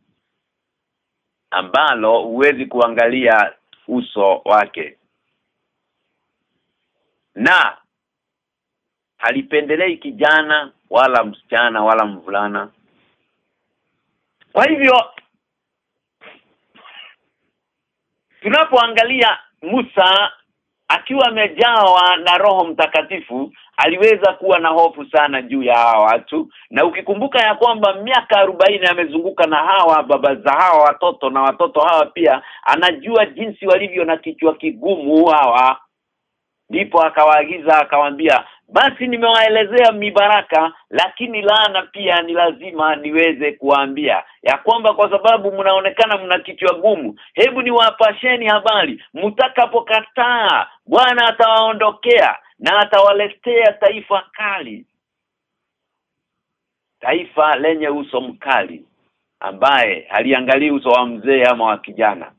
ambalo huwezi kuangalia uso wake. Na halipendelei kijana wala msichana wala mvulana. Kwa hivyo tunapoangalia Musa akiwa amejawa na roho mtakatifu aliweza kuwa na hofu sana juu ya hawa watu. Na ukikumbuka ya kwamba miaka arobaini amezunguka na hawa baba za hawa watoto na watoto hawa pia anajua jinsi walivyo na kichwa kigumu hawa. Ndipo akawaagiza akawaambia basi nimewaelezea mibaraka lakini laana pia ni lazima niweze kuambia ya kwamba kwa sababu mnaonekana mna kichwa gumu hebu niwapasheni habari. Mtakapokataa Bwana atawaondokea na atawaletea taifa kali taifa lenye uso mkali ambaye haliangalii uso wa mzee ama wa kijana.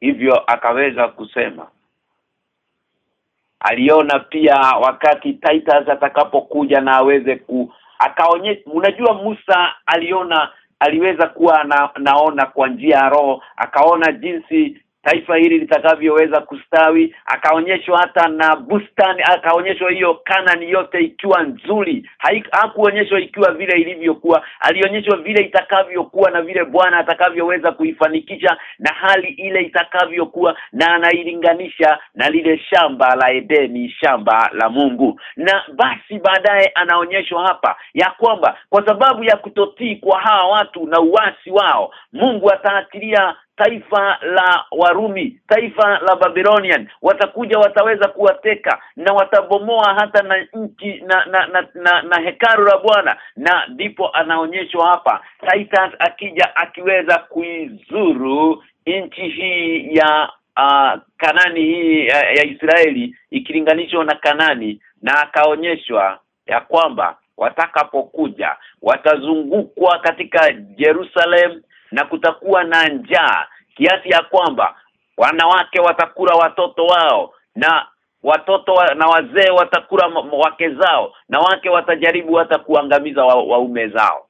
Hivyo akaweza kusema aliona pia wakati Titus atakapokuja na aweze ku akaonyesha unajua Musa aliona aliweza kuwa na, naona kwa njia ya roho akaona jinsi taifa hili litakavyoweza kustawi akaonyeshwa hata na bustani akaonyeshwa hiyo Kanani yote ikiwa nzuri. Hakuonyeshwa ikiwa vile ilivyokuwa alionyeshwa vile itakavyokuwa na vile Bwana atakavyoweza kuifanikisha na hali ile itakavyokuwa na anailinganisha na lile shamba la Edeni shamba la Mungu. Na basi baadaye anaonyeshwa hapa ya kwamba kwa sababu ya kutotii kwa hawa watu na uasi wao Mungu ataatilia taifa la Warumi taifa la Babylonian watakuja wataweza kuwateka na watabomoa hata na nchi na na, na, na, na hekaru la Bwana. Na ndipo anaonyeshwa hapa Titus akija akiweza kuizuru nchi hii ya uh, Kanani hii ya, ya Israeli ikilinganishwa na Kanani na akaonyeshwa ya kwamba watakapokuja watazungukwa katika Jerusalem na kutakuwa na njaa kiasi ya kwamba wanawake watakula watoto wao na watoto wa, na wazee watakula wake zao na wake watajaribu hata kuangamiza waume wa zao.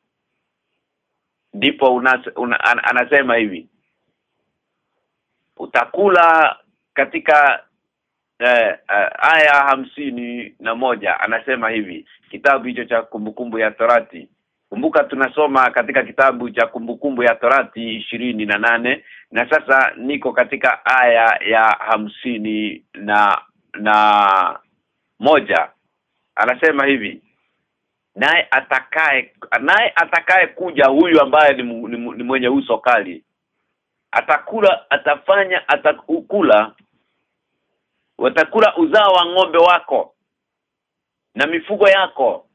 Ndipo una, una, an, anasema hivi utakula katika eh, eh, aya hamsini na moja anasema hivi kitabu hicho cha kumbukumbu ya Torati Kumbuka tunasoma katika kitabu cha kumbukumbu ya Torati ishirini na nane na sasa niko katika aya ya hamsini na na moja. Anasema hivi naye atakaye naye atakaye kuja huyu ambaye ni, ni, ni mwenye uso kali atakula atafanya atakula watakula uzao wa ng'ombe wako na mifugo yako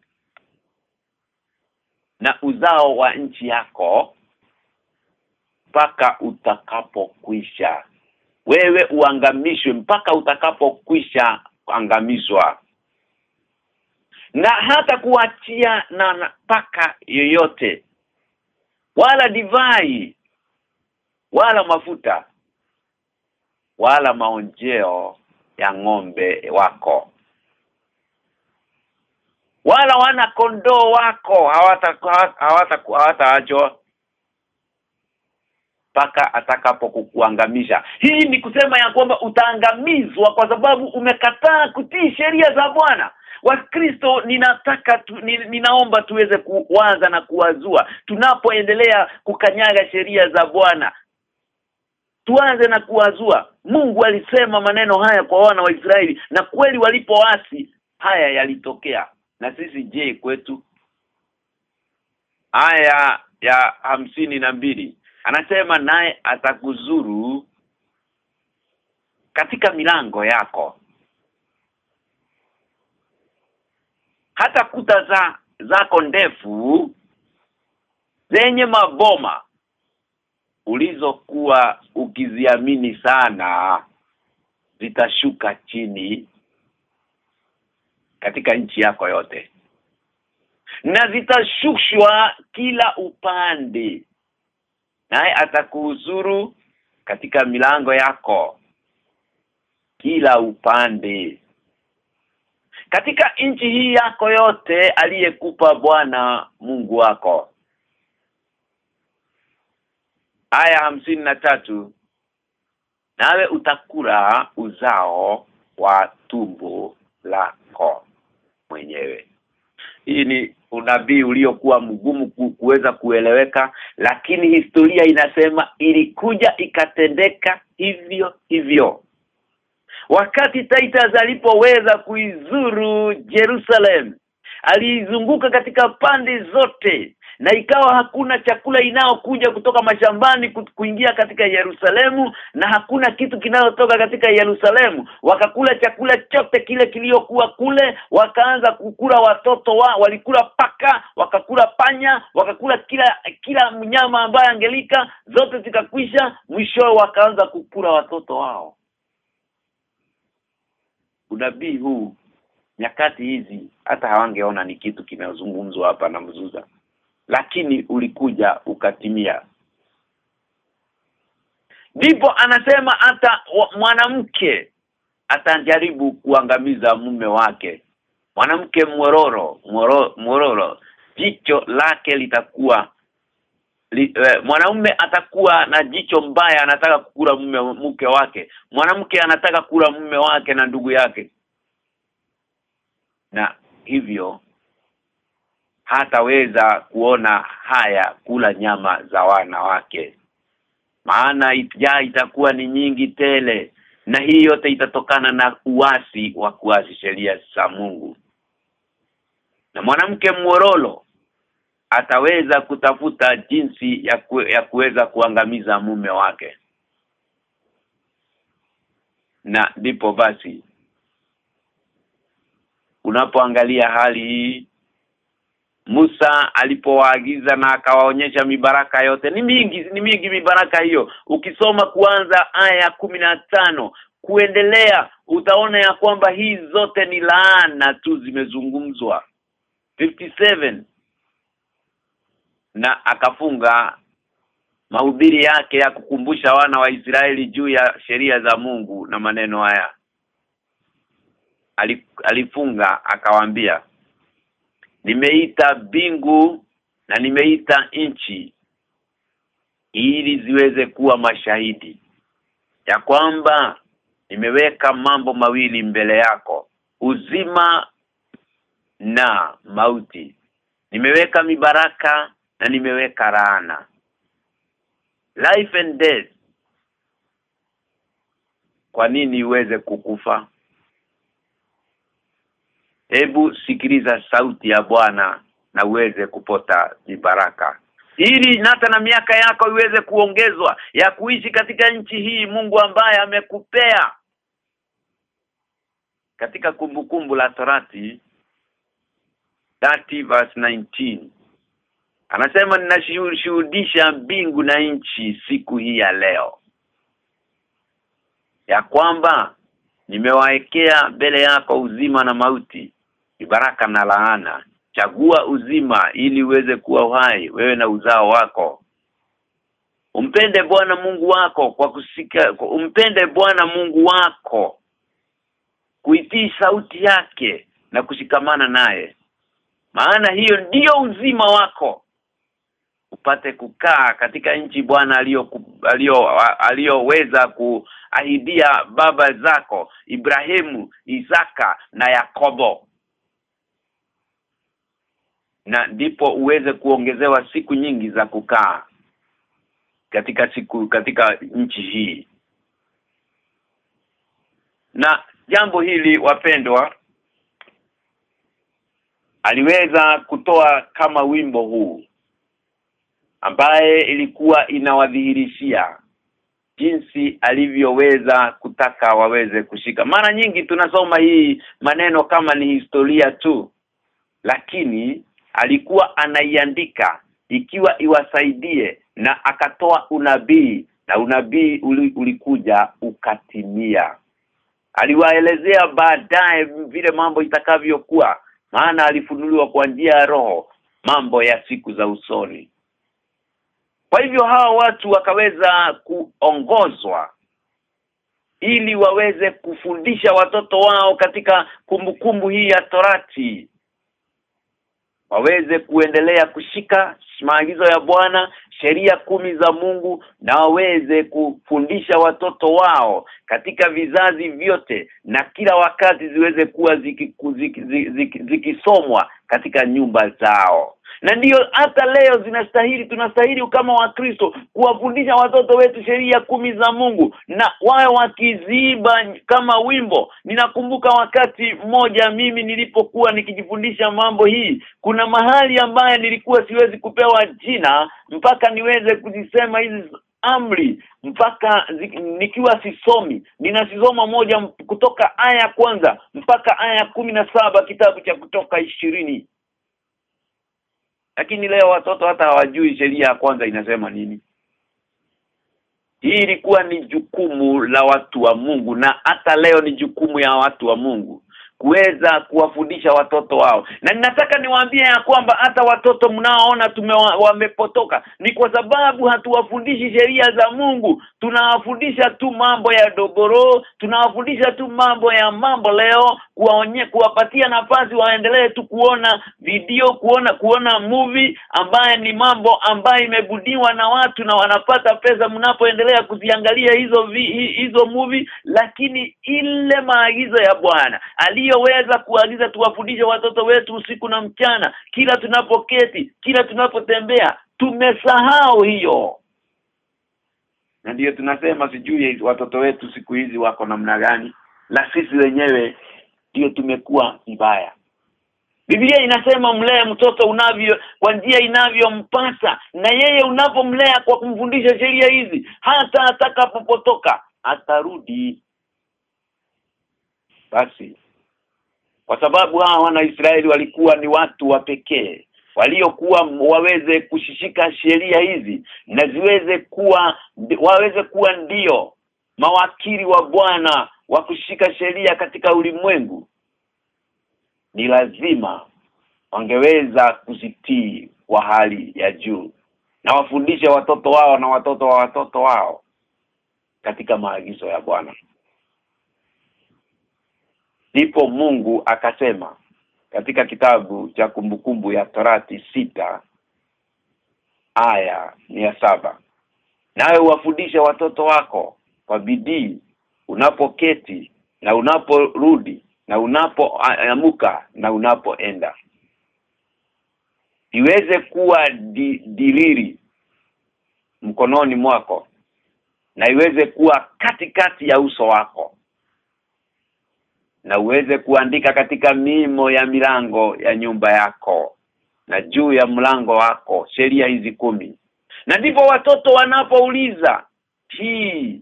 na uzao wa nchi yako mpaka utakapokwisha. Wewe uangamishwe mpaka utakapokwisha angamizwa na hata kuachia na paka yoyote wala divai wala mafuta wala maonjeo ya ng'ombe wako wala wana kondoo wako hawata hawata hawataachwa mpaka atakapokuangamisha hii ni kusema ya kwamba utaangamizwa kwa sababu umekataa kutii sheria za Bwana. Wakristo ninataka tu, ninaomba tuweze kuwaza na kuwazua. Tunapoendelea kukanyaga sheria za Bwana tuanze na kuwazua. Mungu alisema maneno haya kwa wana wa Israeli na kweli walipoasi haya yalitokea na sisi je kwetu? Aya ya hamsini na mbili. Anasema naye atakuzuru katika milango yako. Hata kuta za zako ndefu zenye maboma ulizokuwa ukiziamini sana zitashuka chini katika nchi yako yote. Na zitashushwa kila upande. Naye atakuhuzuru katika milango yako. Kila upande. Katika nchi hii yako yote aliyekupa Bwana Mungu wako. Aya hamsini na tatu. Nawe utakula uzao wa tumbo lako mwenyewe. Hii ni unabii uliokuwa mgumu kuweza kueleweka lakini historia inasema ilikuja ikatendeka hivyo hivyo. Wakati Titus alipoweza kuizuru Jerusalem aliizunguka katika pande zote na ikawa hakuna chakula inayokuja kutoka mashambani kuingia katika Yerusalemu na hakuna kitu kinayotoka katika Yerusalemu. Wakakula chakula chote kile kiliokuwa kule wakaanza kukula watoto wa walikula paka wakakula panya wakakula kila kila mnyama ambaye angelika zote zikakwisha mwisho wakaanza kukula watoto wao. Unabii huu nyakati hizi hata hawangeona ni kitu kimezungumzwa hapa na mzuza lakini ulikuja ukatimia. Ndipo anasema hata mwanamke atajaribu kuangamiza mume wake. Mwanamke mwororo mwororo jicho lake litakuwa li, eh, mwanaume atakuwa na jicho mbaya anataka kukula mume mke wake. Mwanamke anataka kula mume wake na ndugu yake. Na hivyo hataweza kuona haya kula nyama za wanawake. Maana ya itakuwa ni nyingi tele na hii yote itatokana na uasi wa kuasi sheria za Mungu. Na mwanamke mworolo ataweza kutafuta jinsi ya ku, ya kuweza kuangamiza mume wake. Na ndipo basi unapoangalia hali hii Musa alipowaagiza na akawaonyesha mibaraka yote. Ni mingi ni mingi mibaraka hiyo. Ukisoma kuanza aya ya tano kuendelea utaona ya kwamba hii zote ni laana tu zimezungumzwa. 57 na akafunga mahubiri yake ya kukumbusha wana wa Israeli juu ya sheria za Mungu na maneno haya. Alifunga akawaambia nimeita bingu na nimeita nchi ili ziweze kuwa mashahidi. Ya kwamba nimeweka mambo mawili mbele yako uzima na mauti. Nimeweka mibaraka na nimeweka laana. Life and death kwa nini iweze kukufa hebu sikiliza sauti ya Bwana na uweze kupota vibaraka. Ili nata na miaka yako iweze kuongezwa ya kuishi katika nchi hii Mungu ambaye amekupea. Katika kumbukumbu kumbu la Torati 30 verse 19 anasema ninashuhudisha mbingu na nchi siku hii ya leo. Ya kwamba nimewaekea mbele yako uzima na mauti baraka na laana. Chagua uzima ili uweze kuwa uhai wewe na uzao wako. Umpende Bwana Mungu wako kwa kusika umpende Bwana Mungu wako. Kuitii sauti yake na kushikamana naye. Maana hiyo ndiyo uzima wako. Upate kukaa katika nchi Bwana aliyo aliyo aliyoweza kuahidia baba zako Ibrahimu, Isaka na Yakobo na ndipo uweze kuongezewa siku nyingi za kukaa katika siku katika nchi hii. Na jambo hili wapendwa aliweza kutoa kama wimbo huu ambaye ilikuwa inawadhihirishia jinsi alivyoweza kutaka waweze kushika. Mara nyingi tunasoma hii maneno kama ni historia tu lakini alikuwa anaiandika ikiwa iwasaidie na akatoa unabii na unabii uli, ulikuja ukatimia. Aliwaelezea baadaye vile mambo itakavyokuwa maana alifunuliwa kwa njia ya roho mambo ya siku za usoni. Kwa hivyo hawa watu wakaweza kuongozwa ili waweze kufundisha watoto wao katika kumbukumbu kumbu hii ya Torati waweze kuendelea kushika maagizo ya Bwana sheria kumi za Mungu na waweze kufundisha watoto wao katika vizazi vyote na kila wakati ziweze kuwa zikisomwa ziki, ziki, ziki, ziki katika nyumba zao na ndiyo hata leo zinastahili tunastahili kama wakristo kuwafundisha watoto wetu sheria kumi za Mungu na wawe wakiziba kama wimbo. Ninakumbuka wakati mmoja mimi nilipokuwa nikijifundisha mambo hii kuna mahali ambaye nilikuwa siwezi kupewa jina mpaka niweze kuzisema hizi amri mpaka nikiwa sisomi. Ninasisoma moja kutoka aya kwanza mpaka aya kumi na saba kitabu cha kutoka ishirini lakini leo watoto hata hawajui sheria ya kwanza inasema nini. Hii ilikuwa ni jukumu la watu wa Mungu na hata leo ni jukumu ya watu wa Mungu kuweza kuwafundisha watoto wao. Na ninataka niwaambie ya kwamba hata watoto mnaoona wamepotoka ni kwa sababu hatuwafundishi sheria za Mungu. Tunawafundisha tu mambo ya dogoro tunawafundisha tu mambo ya mambo leo kuwaonye kuwapatia nafasi waendelee tu kuona video kuona kuona movie ambaye ni mambo ambayo imebudiwa na watu na wanapata pesa mnapoendelea kuziangalia hizo vi, hizo movie. Lakini ile maagizo ya Bwana aliyoweza kuagiza tuwafundishe watoto wetu usiku na mchana kila tunapoketi kila tunapotembea tumesahau hiyo. Na ndiyo tunasema sijui watoto wetu siku hizi wako namna gani na sisi wenyewe ndiyo tumekuwa vibaya. Biblia inasema mlee mtoto unavyo kwa njia inavyompasa na yeye unapomlea kwa kumfundisha sheria hizi hata atakapopotoka atarudi. Basi kwa sababu hawa wana Israeli walikuwa ni watu wa pekee. Waliokuwa waweze kushishika sheria hizi na ziweze kuwa waweze kuwa ndio mawakili wa Bwana wa kushika sheria katika ulimwengu ni lazima wangeweza kuzitii kwa hali ya juu. Na wafundishe watoto wao na watoto wa watoto wao katika maagizo ya Bwana ndipo Mungu akasema katika kitabu cha kumbukumbu ya Torati sita aya ya saba nawe uwafundishe watoto wako kwa bidii unapoketi na unaporudi na unapoamuka na unapoenda. Iweze kuwa di, diliri mkononi mwako na iweze kuwa katikati ya uso wako na uweze kuandika katika mimo ya milango ya nyumba yako na juu ya mlango wako sheria hizi kumi. Na ndipo watoto wanapouliza hii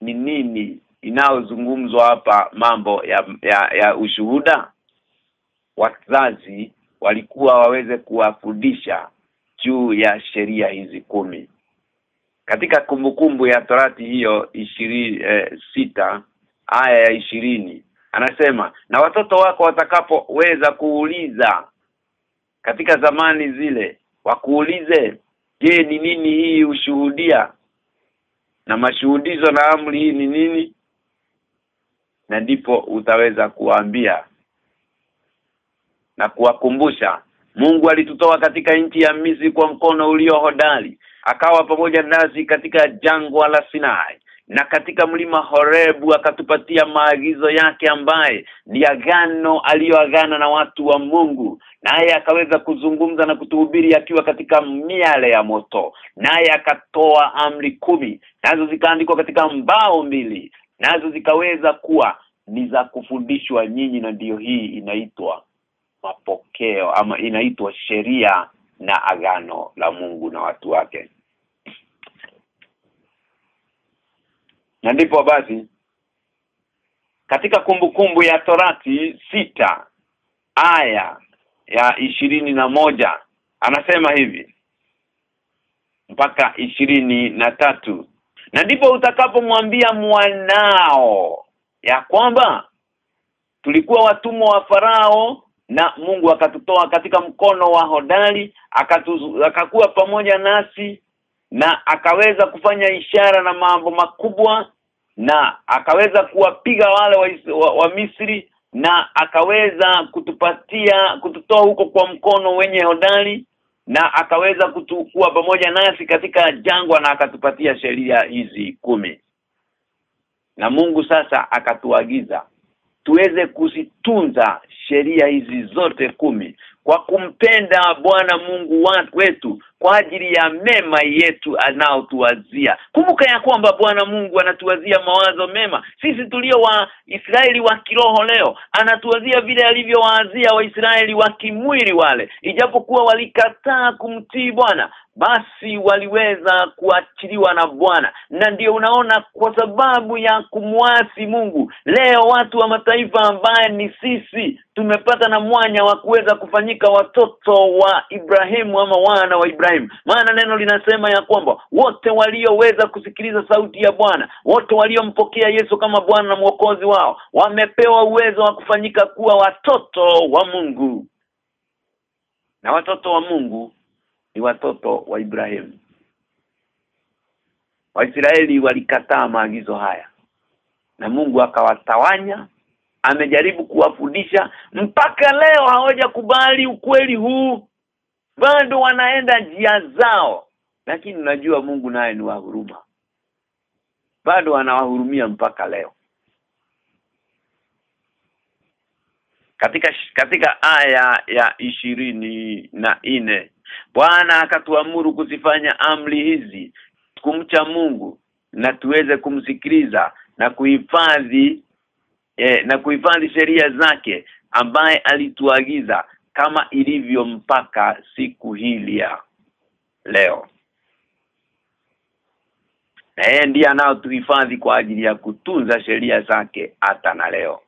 ni nini inayozungumzwa hapa mambo ya, ya ya ushuhuda? Wazazi walikuwa waweze kuwafundisha juu ya sheria hizi kumi. Katika kumbukumbu ya torati hiyo ishirini eh, sita aya ya ishirini. Anasema na watoto wako watakapoweza kuuliza katika zamani zile wakuulize je ni nini hii ushuhudia na mashuhudizo na amri hii ni nini? Na ndipo utaweza kuambia na kuwakumbusha. Mungu alitutoa katika nchi ya Misri kwa mkono ulio hodari akawa pamoja nasi katika jangwa la Sinai na katika mlima Horebu akatupatia maagizo yake ambaye ni agano aliyoagana na watu wa Mungu. Naye akaweza kuzungumza na kutuhubiri akiwa katika miale ya moto. Naye akatoa amri kumi. Nazo zikaandikwa katika mbao mbili. Nazo zikaweza kuwa ni za kufundishwa nyinyi na ndiyo hii inaitwa mapokeo ama inaitwa sheria na agano la Mungu na watu wake na ndipo basi katika kumbukumbu kumbu ya Torati sita aya ya ishirini na moja anasema hivi mpaka ishirini na tatu. Na ndipo utakapomwambia mwanao ya kwamba tulikuwa watumwa wa farao na Mungu akatutoa katika mkono wa hodari akakuwa pamoja nasi na akaweza kufanya ishara na mambo makubwa na akaweza kuwapiga wale wa, wa, wa Misri na akaweza kutupatia kututoa huko kwa mkono wenye hodari na akaweza kutukua pamoja nasi katika jangwa na akatupatia sheria hizi kumi. Na Mungu sasa akatuagiza tuweze kuzitunza sheria hizi zote kumi kwa kumpenda Bwana Mungu wetu kwa ajili ya mema yetu anaotuwazia. Kumbuka ya kwamba Bwana Mungu anatuwazia mawazo mema. Sisi tulio wa Israeli wa kiroho leo anatuwazia vile alivyowaazia Waisraeli wa kimwili wale. Ijapokuwa walikataa kumtii Bwana basi waliweza kuachiliwa na Bwana. Na ndiyo unaona kwa sababu ya kumwasi Mungu leo watu wa mataifa ambaye ni sisi tumepata na mwanya wa kuweza kufanyika watoto wa Ibrahimu ama wana wa Ibrahim. Maana neno linasema ya kwamba wote walioweza kusikiliza sauti ya Bwana wote waliompokea Yesu kama Bwana na mwokozi wao wamepewa uwezo wa kufanyika kuwa watoto wa Mungu. Na watoto wa Mungu ni watoto wa Ibrahimu Waisraeli walikataa maagizo haya. Na Mungu akawatawanya amejaribu kuwafundisha mpaka leo hawajakubali ukweli huu bado wanaenda njia zao. Lakini unajua Mungu naye ni wa huruma. Bado anawahurumia mpaka leo. Katika katika aya ya ishirini na nne Bwana akatuamuru kuzifanya amri hizi kumcha Mungu na tuweze kumsikiliza na kuhifadhi eh, na kuhifadhi sheria zake ambaye alituagiza kama ilivyo mpaka siku hili ya leo. Na yeye ndiye anaotuhifadhi kwa ajili ya kutunza sheria zake hata na leo.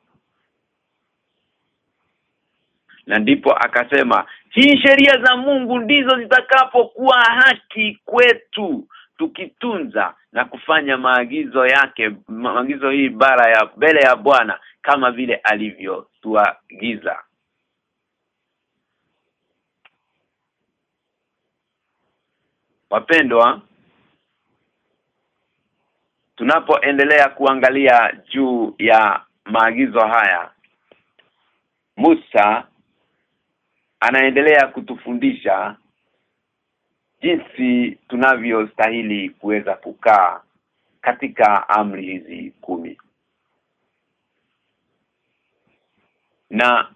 Na ndipo akasema hii sheria za Mungu ndizo zitakapokuwa haki kwetu tukitunza na kufanya maagizo yake maagizo hii bara ya mbele ya Bwana kama vile alivyotuagiza Wapendwa tunapoendelea kuangalia juu ya maagizo haya Musa anaendelea kutufundisha jinsi tunavyostahili kuweza kukaa katika amri hizi kumi. Na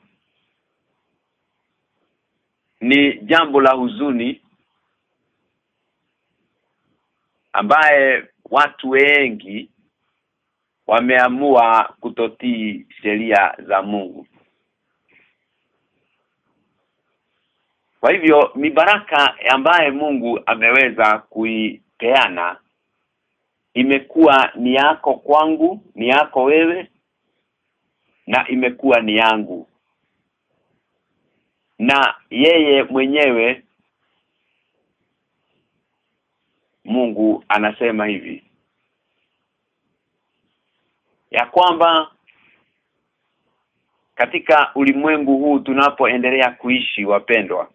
ni jambo la huzuni ambaye watu wengi wameamua kutotii sheria za Mungu Kwa hivyo ni baraka ambaye Mungu ameweza kuipeana imekuwa ni yako kwangu, ni yako wewe na imekuwa ni yangu. Na yeye mwenyewe Mungu anasema hivi. Ya kwamba katika ulimwengu huu tunapoendelea kuishi wapendwa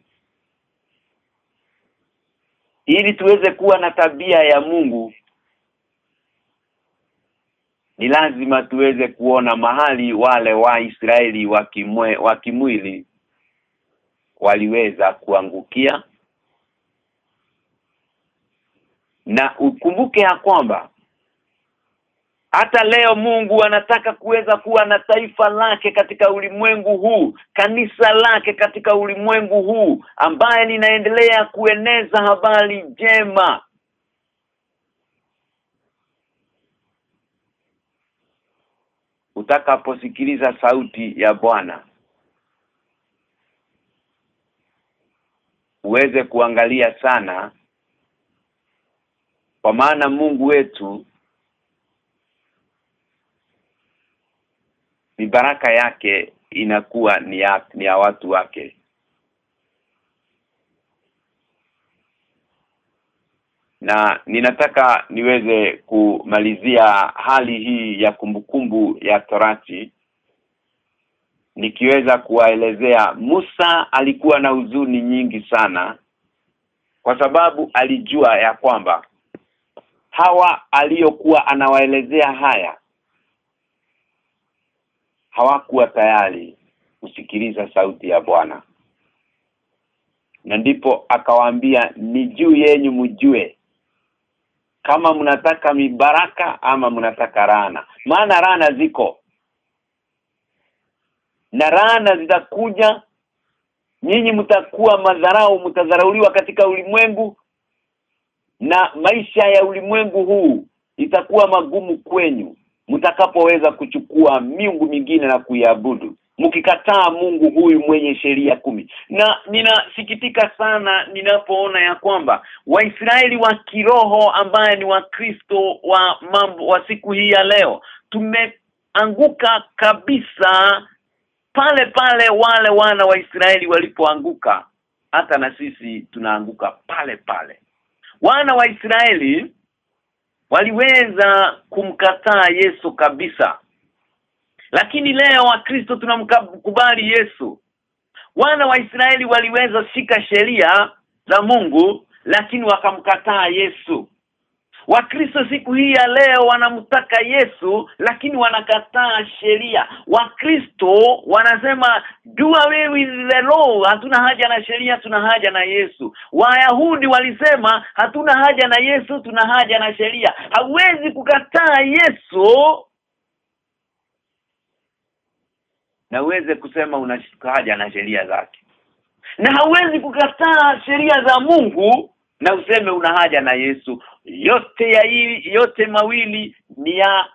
ili tuweze kuwa na tabia ya Mungu ni lazima tuweze kuona mahali wale wa Israeli wa kimwe wa kimwili waliweza kuangukia na ukumbuke ya kwamba hata leo Mungu anataka kuweza kuwa na taifa lake katika ulimwengu huu, kanisa lake katika ulimwengu huu ambaye linaendelea kueneza habari njema. Utakaposikiliza sauti ya Bwana uweze kuangalia sana kwa maana Mungu wetu ni baraka yake inakuwa ni ya, ni ya watu wake. Na ninataka niweze kumalizia hali hii ya kumbukumbu ya Torati nikiweza kuwaelezea Musa alikuwa na huzuni nyingi sana kwa sababu alijua ya kwamba hawa aliyokuwa anawaelezea haya hawakuwa tayari kusikiliza sauti ya Bwana. Na ndipo akawaambia ni juu yenyu mjue kama mnataka mibaraka ama mnataka rana. Maana rana ziko na rana zitakuja nyinyi mtakuwa madharau mtadharauliwa katika ulimwengu na maisha ya ulimwengu huu itakuwa magumu kwenyu mtakapoweza kuchukua miungu mingine na kuiabudu mkikataa Mungu huyu mwenye sheria kumi. Na ninasikitika sana ninapoona ya kwamba Waisraeli wa kiroho ambaye ni Wakristo wa mambo wa siku hii ya leo tumeanguka kabisa pale pale wale wana wa Israeli walipoanguka. Hata na sisi tunaanguka pale pale wana wa Israeli waliweza kumkataa Yesu kabisa. Lakini leo wakristo tunamkubali Yesu. Wana wa Israeli waliweza shika sheria za Mungu lakini wakamkataa Yesu Wakristo siku hii ya leo wanamtaka Yesu lakini wanakataa sheria. Wakristo wanasema do away with the law, hatuna haja na sheria, tuna haja na Yesu. Wayahudi walisema hatuna haja na Yesu, tuna haja na sheria. Hauwezi kukataa Yesu na uweze kusema una haja na sheria zake. Na hauwezi kukataa sheria za Mungu na useme una haja na Yesu yote ya hii yote mawili ni ya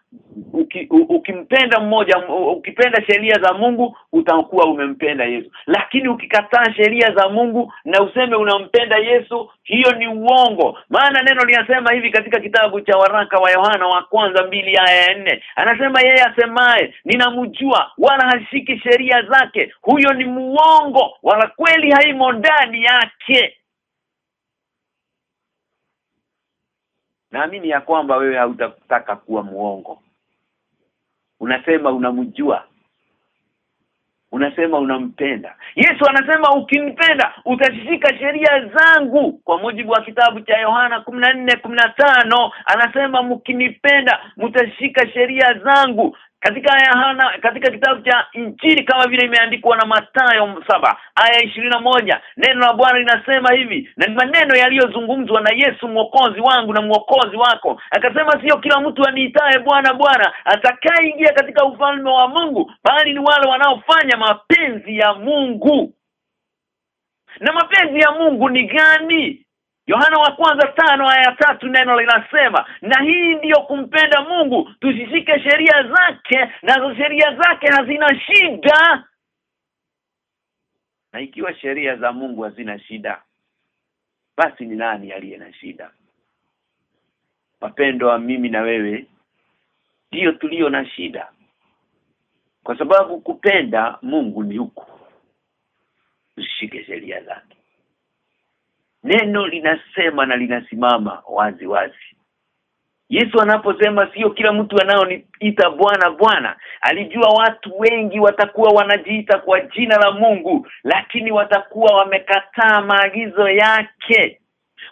uki, u, ukimpenda mmoja ukipenda sheria za Mungu utakuwa umempenda Yesu. Lakini ukikataa sheria za Mungu na useme unampenda Yesu hiyo ni uongo. Maana neno linasema hivi katika kitabu cha waraka wa Yohana wa kwanza mbili aya ya nne. Anasema yeye asemaye ninamjua wala hashiki sheria zake. Huyo ni muongo wala kweli haimo ndani yake naamini ya kwamba wewe hautataka kuwa muongo unasema unamjua. Unasema unampenda. Yesu anasema ukinipenda utashika sheria zangu. Kwa mujibu wa kitabu cha Yohana 14:15 anasema mkinipenda mtashika sheria zangu katika Yohana katika kitabu cha Injili kama vile imeandikwa na Mathayo saba aya ishirini moja neno la Bwana linasema hivi na ni maneno yaliyozungumzwa na Yesu mwokozi wangu na mwokozi wako. Akasema sio kila mtu aniitaye Bwana Bwana atakayeingia katika ufalme wa Mungu bali ni wale wanaofanya mapenzi ya Mungu. Na mapenzi ya Mungu ni gani Yohana wa kwanza tano aya tatu neno linasema na hii ndiyo kumpenda Mungu tusishike sheria zake na sheria zake hazina shida. Na ikiwa sheria za Mungu hazina shida basi ni nani aliye na shida? Mapendo wa mimi na wewe ndiyo tulio na shida. Kwa sababu kupenda Mungu ni huku. Tushike sheria zake neno linasema na linasimama wazi wazi. Yesu anaposema sio kila mtu anaoniita bwana bwana alijua watu wengi watakuwa wanajiita kwa jina la Mungu lakini watakuwa wamekataa maagizo yake.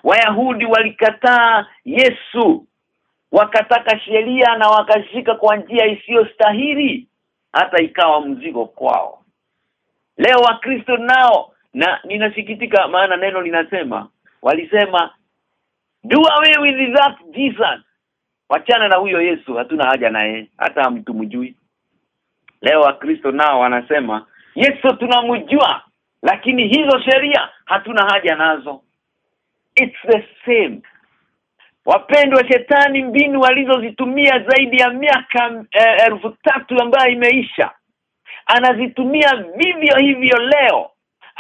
Wayahudi walikataa Yesu wakataka sheria na wakashika kwa njia isiyostahili hata ikawa mzigo kwao. Leo wakristo nao na ninasikitika maana neno linasema walisema do away with that Jesus. Wachana na huyo Yesu hatuna haja naye hata mtu mjui. Leo wakristo nao wanasema Yesu tunamjua lakini hizo sheria hatuna haja nazo. It's the same. Wapendwa shetani mbinu walizozitumia zaidi ya miaka eh, elfu tatu ambayo imeisha anazitumia vivyo hivyo leo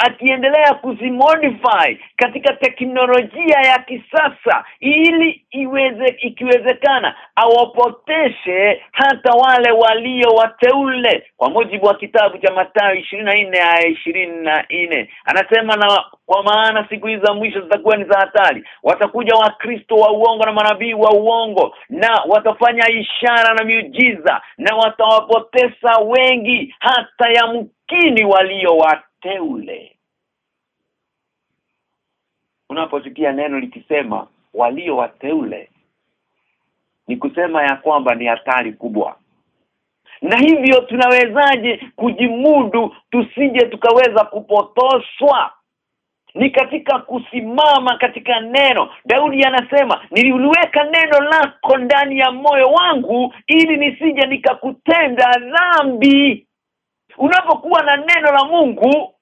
akiendelea kuzimodify katika teknolojia ya kisasa ili iweze ikiwezekana awapoteshe hata wale walio wateule. Kwa mujibu wa kitabu cha Mathayo 24 aya 24 anasema na kwa maana siku hizi za mwisho zitakuwa ni za hatari. Watakuja wakristo wa uongo na manabii wa uongo na watafanya ishara na miujiza na watawapoteza wengi hata ya mkini walio wateule unaposikia neno likisema walio wateule ni kusema ya kwamba ni hatari kubwa. Na hivyo tunawezaje kujimudu tusije tukaweza kupotoshwa? Ni katika kusimama katika neno. Daudi anasema niliweka neno lako ndani ya moyo wangu ili nisije nikakutenda dhambi unapokuwa na neno la Mungu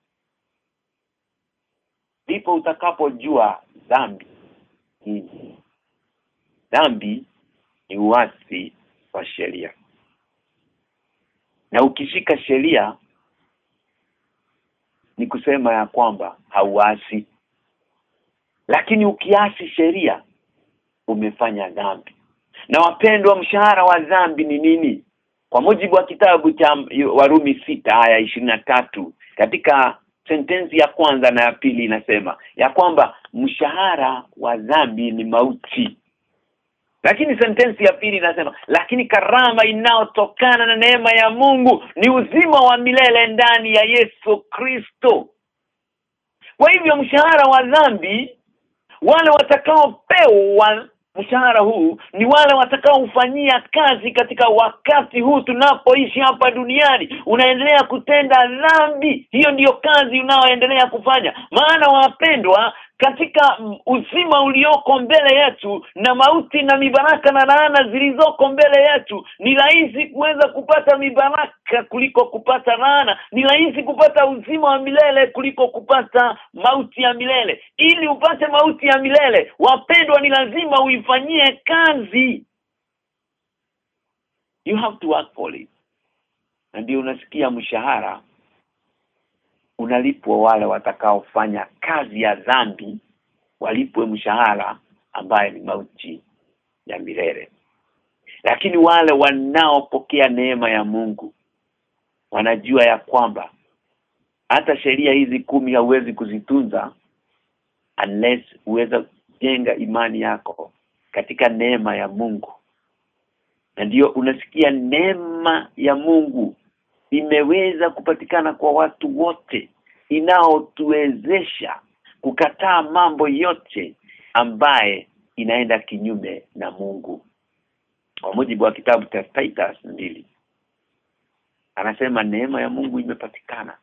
ndipo utakapojua dhambi hizi. Dhambi ni uasi wa sheria. Na ukishika sheria ni kusema ya kwamba hauasi. Lakini ukiasi sheria umefanya dhambi. Na wapendwa mshahara wa dhambi ni nini kwa mujibu wa kitabu cha Warumi sita aya tatu katika sentensi ya kwanza na ya pili inasema ya kwamba mshahara wa dhambi ni mauti lakini sentensi ya pili inasema lakini karama inayotokana na neema ya Mungu ni uzima wa milele ndani ya Yesu Kristo. Kwa hivyo mshahara wa dhambi wale watakaopewa mshahara huu ni wale watakaofanyia kazi katika wakati huu tunapoishi hapa duniani. Unaendelea kutenda dhambi. Hiyo ndiyo kazi unaoendelea kufanya. Maana wapendwa katika uzima ulioko mbele yetu na mauti na mibaraka na laana zilizoko mbele yetu ni rahisi kuweza kupata mibaraka kuliko kupata laana. Ni rahisi kupata uzima wa milele kuliko kupata mauti ya milele. Ili upate mauti ya milele wapendwa ni lazima uifanyie kazi. You have to work for it. Na ndio unasikia mshahara unalipwa wale watakaofanya kazi ya dhambi walipwe mshahara ambaye ni mauti ya milele. Lakini wale wanaopokea neema ya Mungu wanajua ya kwamba hata sheria hizi kumi hauwezi kuzitunza unless uweza jenga imani yako katika neema ya Mungu. Na ndio unasikia neema ya Mungu imeweza kupatikana kwa watu wote inaotuwezesha kukataa mambo yote ambaye inaenda kinyume na Mungu. Kwa mujibu wa kitabu cha Titus mbili anasema neema ya Mungu imepatikana.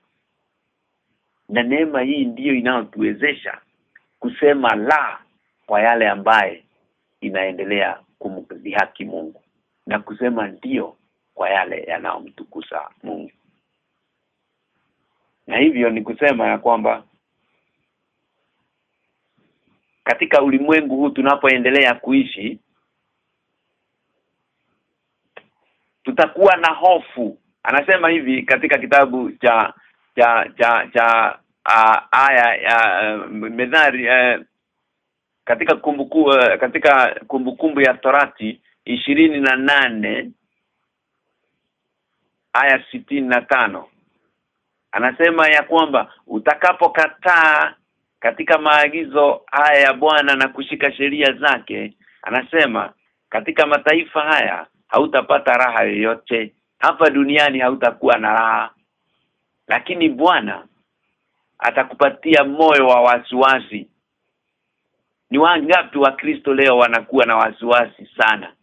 Na neema hii ndiyo inayotuwezesha kusema la kwa yale ambaye inaendelea kumdhihaki Mungu. Na kusema ndiyo kwa yale yanayomtukuza Mungu. Na hivyo ni kusema ya kwamba katika ulimwengu huu tunapoendelea kuishi tutakuwa na hofu. Anasema hivi katika kitabu cha cha cha cha uh, aya ya uh, medhari uh, katika kumbuku uh, katika kumbukumbu ya Torati ishirini na nane aya sitini na tano. Anasema ya kwamba utakapokataa katika maagizo haya ya Bwana na kushika sheria zake anasema katika mataifa haya hautapata raha yoyote. Hapa duniani hautakuwa na raha. Lakini Bwana atakupatia moyo wa wasiwasi. Ni wangapi wa Kristo leo wanakuwa na wasiwasi sana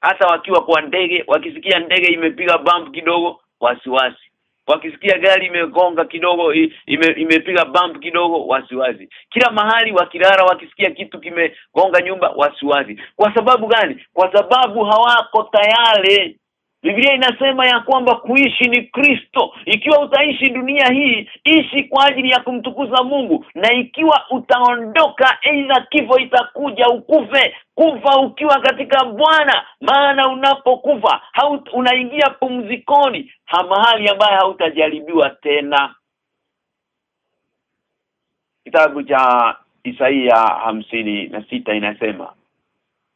hata wakiwa kwa ndege wakisikia ndege imepiga bump kidogo wasiwasi. Wakisikia gari imegonga kidogo ime, imepiga bump kidogo wasiwasi. Kila mahali wakilala wakisikia kitu kimegonga nyumba wasiwasi. Kwa sababu gani? Kwa sababu hawako tayari Biblia inasema ya kwamba kuishi ni Kristo. Ikiwa utaishi dunia hii, ishi kwa ajili ya kumtukuza Mungu. Na ikiwa utaondoka aidha kifo itakuja ukufe, kufa ukiwa katika Bwana. Maana unapokufa unaingia pumzikoni, ha mahali ambaye hautajaribiwa tena. Kitabu cha Isaia hamsini na sita inasema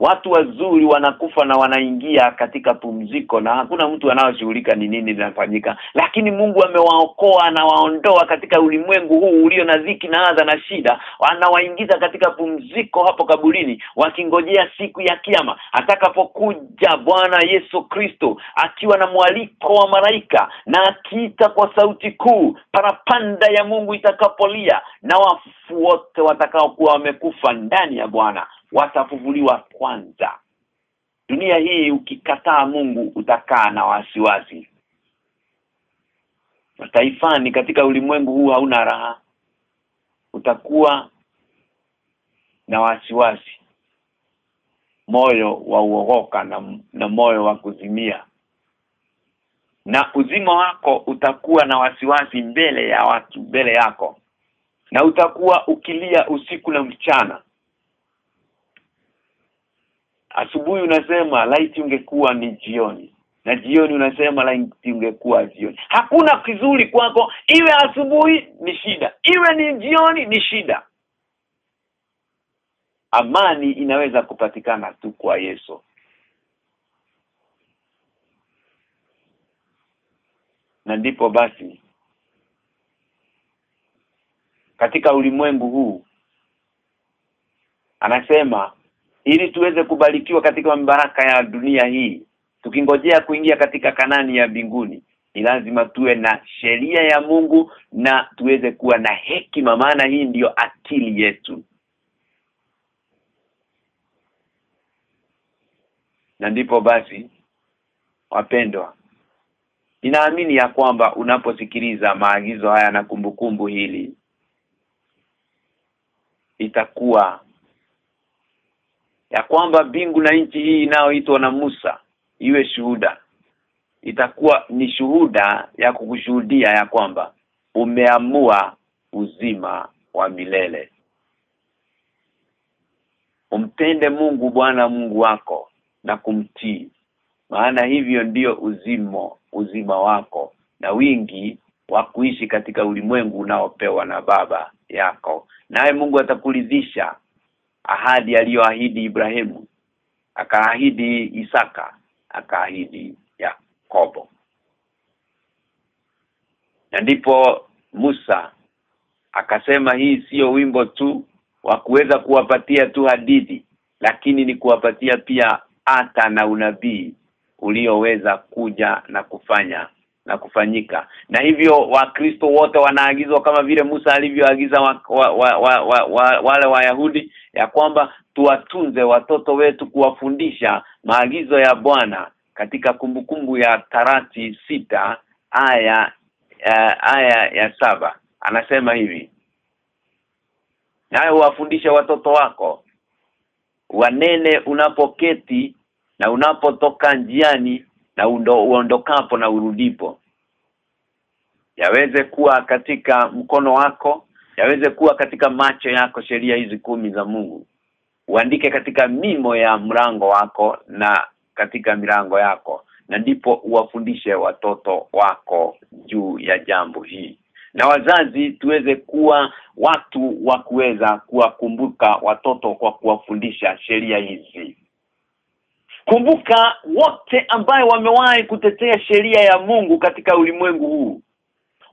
watu wazuri wanakufa na wanaingia katika pumziko na hakuna mtu anayoshughulika ni nini linafanyika. Lakini Mungu amewaokoa anawaondoa katika ulimwengu huu ulio na dhiki na adha na shida. Anawaingiza katika pumziko hapo kaburini wakingojea siku ya kiyama. Atakapokuja Bwana Yesu Kristo akiwa na mwaliko wa malaika na akiita kwa sauti kuu parapanda ya Mungu itakapolia na wafu wote watakaokuwa wamekufa ndani ya Bwana watafufuliwa kwanza. Dunia hii ukikataa Mungu utakaa na wasiwasi. Taifani katika ulimwengu huu hauna raha. Utakuwa na wasiwasi. Moyo wa uogoka na, na moyo wa kuzimia. Na uzima wako utakuwa na wasiwasi mbele ya watu mbele yako. Na utakuwa ukilia usiku na mchana asubuhi unasema laiti ungekuwa ni jioni. Na jioni unasema laiti ungekuwa jioni. Hakuna kizuri kwako. Iwe asubuhi ni shida. Iwe ni jioni ni shida. Amani inaweza kupatikana tu kwa Yesu. Na ndipo basi katika ulimwengu huu anasema ili tuweze kubarikiwa katika mabaraka ya dunia hii tukingojea kuingia katika kanani ya mbinguni ni lazima tuwe na sheria ya Mungu na tuweze kuwa na hekima. Maana hii ndiyo akili yetu. Na ndipo basi wapendwa ninaamini ya kwamba unaposikiliza maagizo haya na kumbukumbu kumbu hili itakuwa ya kwamba bingu na nchi hii inayoitwa na Musa iwe shuhuda. Itakuwa ni shuhuda ya kukushuhudia ya kwamba umeamua uzima wa milele. Umpende Mungu Bwana Mungu wako na kumtii. Maana hivyo ndiyo uzimo uzima wako na wingi wa kuishi katika ulimwengu unaopewa na baba yako. Naye Mungu atakuridhisha ahadi aliyoahidi Ibrahimu. Akaahidi Isaka akaahidi Yakobo. Na ndipo Musa akasema hii sio wimbo tu wa kuweza kuwapatia tu hadithi lakini ni kuwapatia pia hata na unabii ulioweza kuja na kufanya na kufanyika. Na hivyo wakristo wote wanaagizwa kama vile Musa alivyoagiza wa, wa, wa, wa, wa, wa, wale wayahudi ya kwamba tuwatunze watoto wetu kuwafundisha maagizo ya Bwana katika kumbukumbu ya Tarati sita aya uh, aya ya saba. Anasema hivi naye wafundishe watoto wako wanene unapoketi na unapotoka njiani na uondokapo na urudipo. Yaweze kuwa katika mkono wako yaweze kuwa katika macho yako sheria hizi kumi za Mungu. Uandike katika mimo ya mlango wako na katika milango yako na ndipo uwafundishe watoto wako juu ya jambo hii na wazazi tuweze kuwa watu wa kuweza kuwakumbuka watoto kwa kuwafundisha sheria hizi. Kumbuka wote ambaye wamewahi kutetea sheria ya Mungu katika ulimwengu huu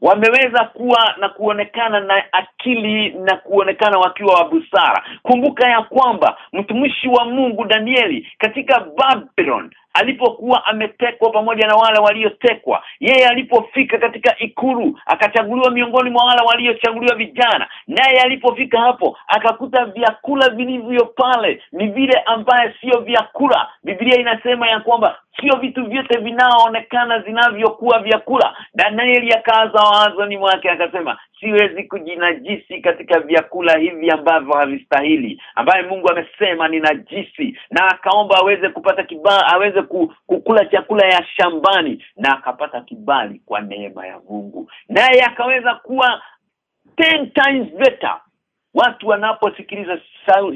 wameweza kuwa na kuonekana na akili na kuonekana wakiwa wa busara. Kumbuka ya kwamba mtumishi wa Mungu Danieli katika Babylon alipokuwa ametekwa pamoja na wale waliotekwa. Yeye alipofika katika ikulu akachaguliwa miongoni mwa wale waliochaguliwa vijana. Naye alipofika hapo akakuta vyakula vilivyo pale ni vile ambaye sio vyakula. Biblia inasema ya kwamba sio vitu vyote vinaoonekana zinavyokuwa vyakula. Danieli akaanza wazoni mwake akasema siwezi kujinajisi katika vyakula hivi ambavyo havistahili ambaye Mungu amesema ni najisi na akaomba aweze kupata kibali aweze kukula chakula ya shambani na akapata kibali kwa neema ya Mungu. Naye akaweza kuwa ten times better. Watu wanaposikiliza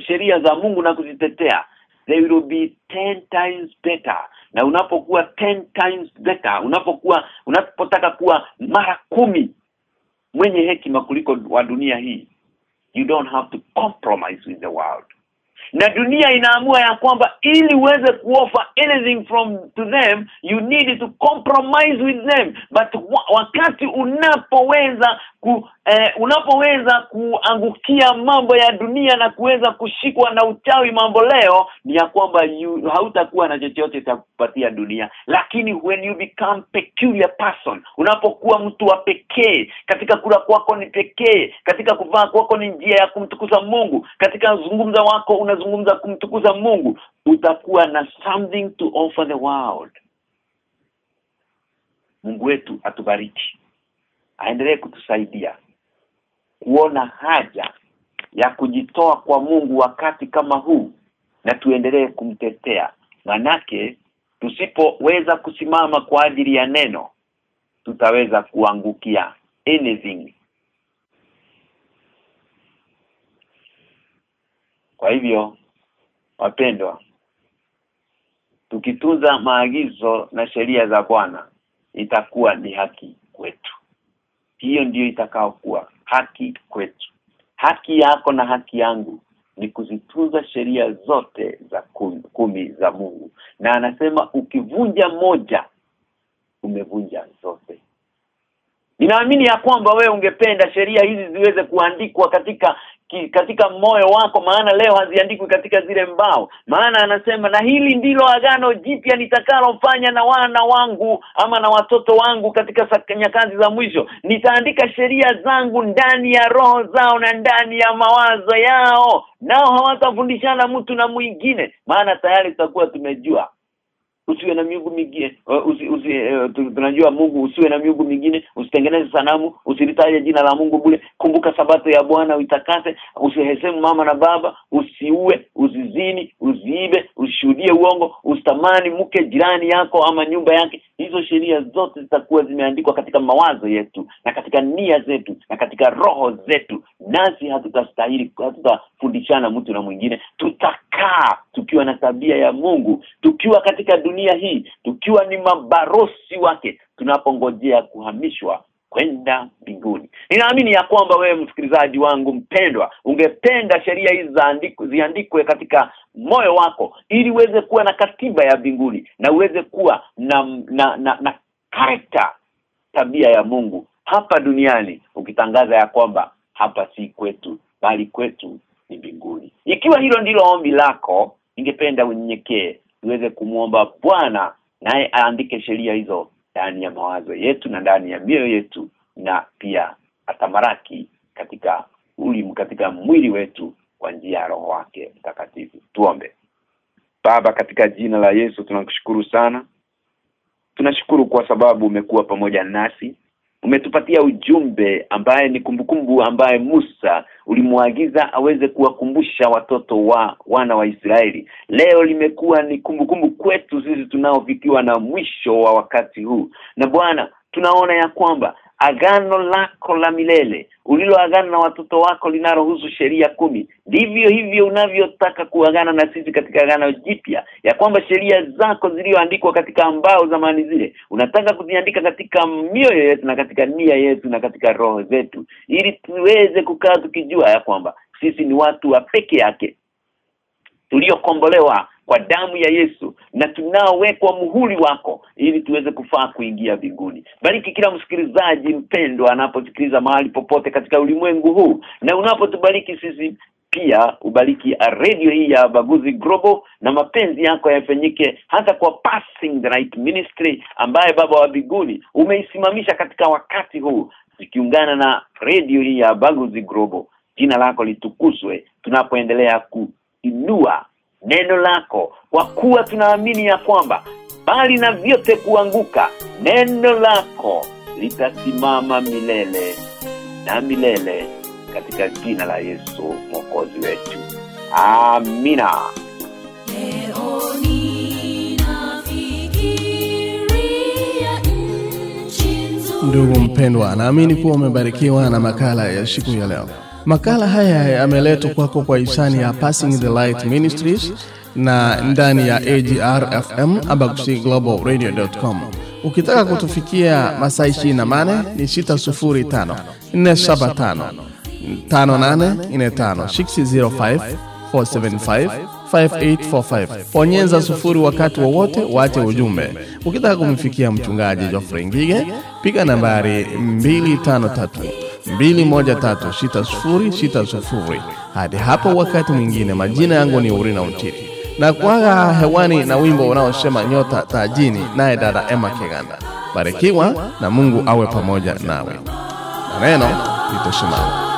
sheria za Mungu na kuzitetea they will be 10 times better. Na unapokuwa 10 times better unapokuwa unapotaka kuwa mara kumi mwenye hekima kuliko wa dunia hii you don't have to compromise with the world na dunia inaamua ya kwamba ili uweze kuoffer anything from to them you need to compromise with them. But wakati unapoweza ku, eh, unapoweza kuangukia mambo ya dunia na kuweza kushikwa na uchawi mambo leo ni ya kwamba hautakuwa na chochote cha kupatia dunia. Lakini when you become peculiar person unapokuwa mtu wa pekee katika kula kwako ni pekee katika kuvaa kwako ni njia ya kumtukuza Mungu katika zungumza wako unazungumza kumtukuza Mungu utakuwa na something to offer the world. Mungu wetu atubariki aendelee kutusaidia kuona haja ya kujitoa kwa Mungu wakati kama huu na tuendelee kumtetea. Manake tusipoweza kusimama kwa ajili ya neno tutaweza kuangukia anything kwa hivyo wapendwa tukitunza maagizo na sheria za Bwana itakuwa ni haki kwetu. Hiyo ndiyo itakaokuwa haki kwetu. Haki yako na haki yangu ni kuzitunza sheria zote za kumi, kumi za Mungu. Na anasema ukivunja moja umevunja zote. Ninaamini ya kwamba wewe ungependa sheria hizi ziweze kuandikwa katika katika moyo wako maana leo haziandikwi katika zile mbao. Maana anasema na hili ndilo agano jipya nitakalofanya na wana wangu ama na watoto wangu katika nyakati za mwisho. Nitaandika sheria zangu ndani ya roho zao na ndani ya mawazo yao nao hawatafundishana mtu na mwingine. Maana tayari tutakuwa tumejua usiwe na miungu mingine. Usi, usi, uh, tunajua Mungu usiwe na miungu mingine usitengeneze sanamu usilitaje jina la Mungu bure. Kumbuka sabato ya Bwana uitakase usihesemu mama na baba usiue usizini uziibe usishuhudie uongo usitamani mke jirani yako ama nyumba yake. Hizo sheria zote zitakuwa zimeandikwa katika mawazo yetu na katika nia zetu na katika roho zetu. Nasi hatutastahili hatutafundishana mtu na mwingine tutakaa tukiwa na tabia ya Mungu tukiwa katika dunia hii tukiwa ni mabarosi wake tunapongojea kuhamishwa kwenda mbinguni. Ninaamini ya kwamba wewe msikilizaji wangu mpendwa ungependa sheria hizi zaandikwe ziandikwe katika moyo wako ili uweze kuwa na katiba ya mbinguni na uweze kuwa na na na, na character tabia ya Mungu hapa duniani ukitangaza ya kwamba hapa si kwetu bali kwetu ni mbinguni. Ikiwa hilo ndilo ombi lako ningependa unyenyekee uweze kumwomba Bwana naye aandike sheria hizo ndani ya mawazo yetu na ndani ya mioyo yetu na pia atamaraki katika ulimu katika mwili wetu kwa njia ya roho wake mtakatifu. Tuombe. Baba katika jina la Yesu tunakushukuru sana. Tunashukuru kwa sababu umekuwa pamoja nasi umetupatia ujumbe ambaye ni kumbukumbu ambaye Musa ulimwagiza aweze kuwakumbusha watoto wa wana wa Israeli. Leo limekuwa ni kumbukumbu kwetu sisi tunaofikiwa na mwisho wa wakati huu. Na Bwana tunaona ya kwamba agano lako la milele. Uliloagana na watoto wako linalohusu sheria kumi. Ndivyo hivyo unavyotaka kuagana na sisi katika agano jipya ya kwamba sheria zako zilizoandikwa katika mbao zamani zile unataka kuziandika katika mioyo yetu na katika nia yetu na katika roho zetu ili tuweze kukaa tukijua ya kwamba sisi ni watu wa peke yake. Tuliokombolewa kwa damu ya Yesu na tunaowekwa muhuri wako ili tuweze kufaa kuingia mbinguni. Bariki kila msikilizaji mpendwa anaposikiliza mahali popote katika ulimwengu huu na unapotubariki sisi pia ubariki radio hii ya Baguzi Global na mapenzi yako yafanyike hata kwa passing the right ministry ambaye baba wa biguni umeisimamisha katika wakati huu zikiungana na radio hii ya Baguzi Global jina lako litukuzwe tunapoendelea kuinua neno lako kwa kuwa tunaamini ya kwamba bali na vyote kuanguka neno lako litasimama milele na milele katika jina la Yesu mwokozi wetu amina Leo. Ndugu mpendwa, naamini kuwa umebarikiwa na makala ya siku ya leo. Makala haya yameletwa kwako kwa hisani ya Passing the Light Ministries na ndani ya AGR FM Abagusi Global Radio.com. Ukitaka kutufikia masaa 28 ni 605 475 5845 605 475 5845. Bonyeza sufuri wakati wowote, wa waache ujumbe. Ukitaka kumfikia mchungaji Geoffrey Ngige, piga nambari 253 213 6060. Hadi hapo wakati mwingine, majina yangu ni Urina Utiti na kuaga hewani na wimbo unaosema nyota tajini, naye dada Emma Kiganda. Barikiwa na Mungu awe pamoja nawe, na neno litasimama.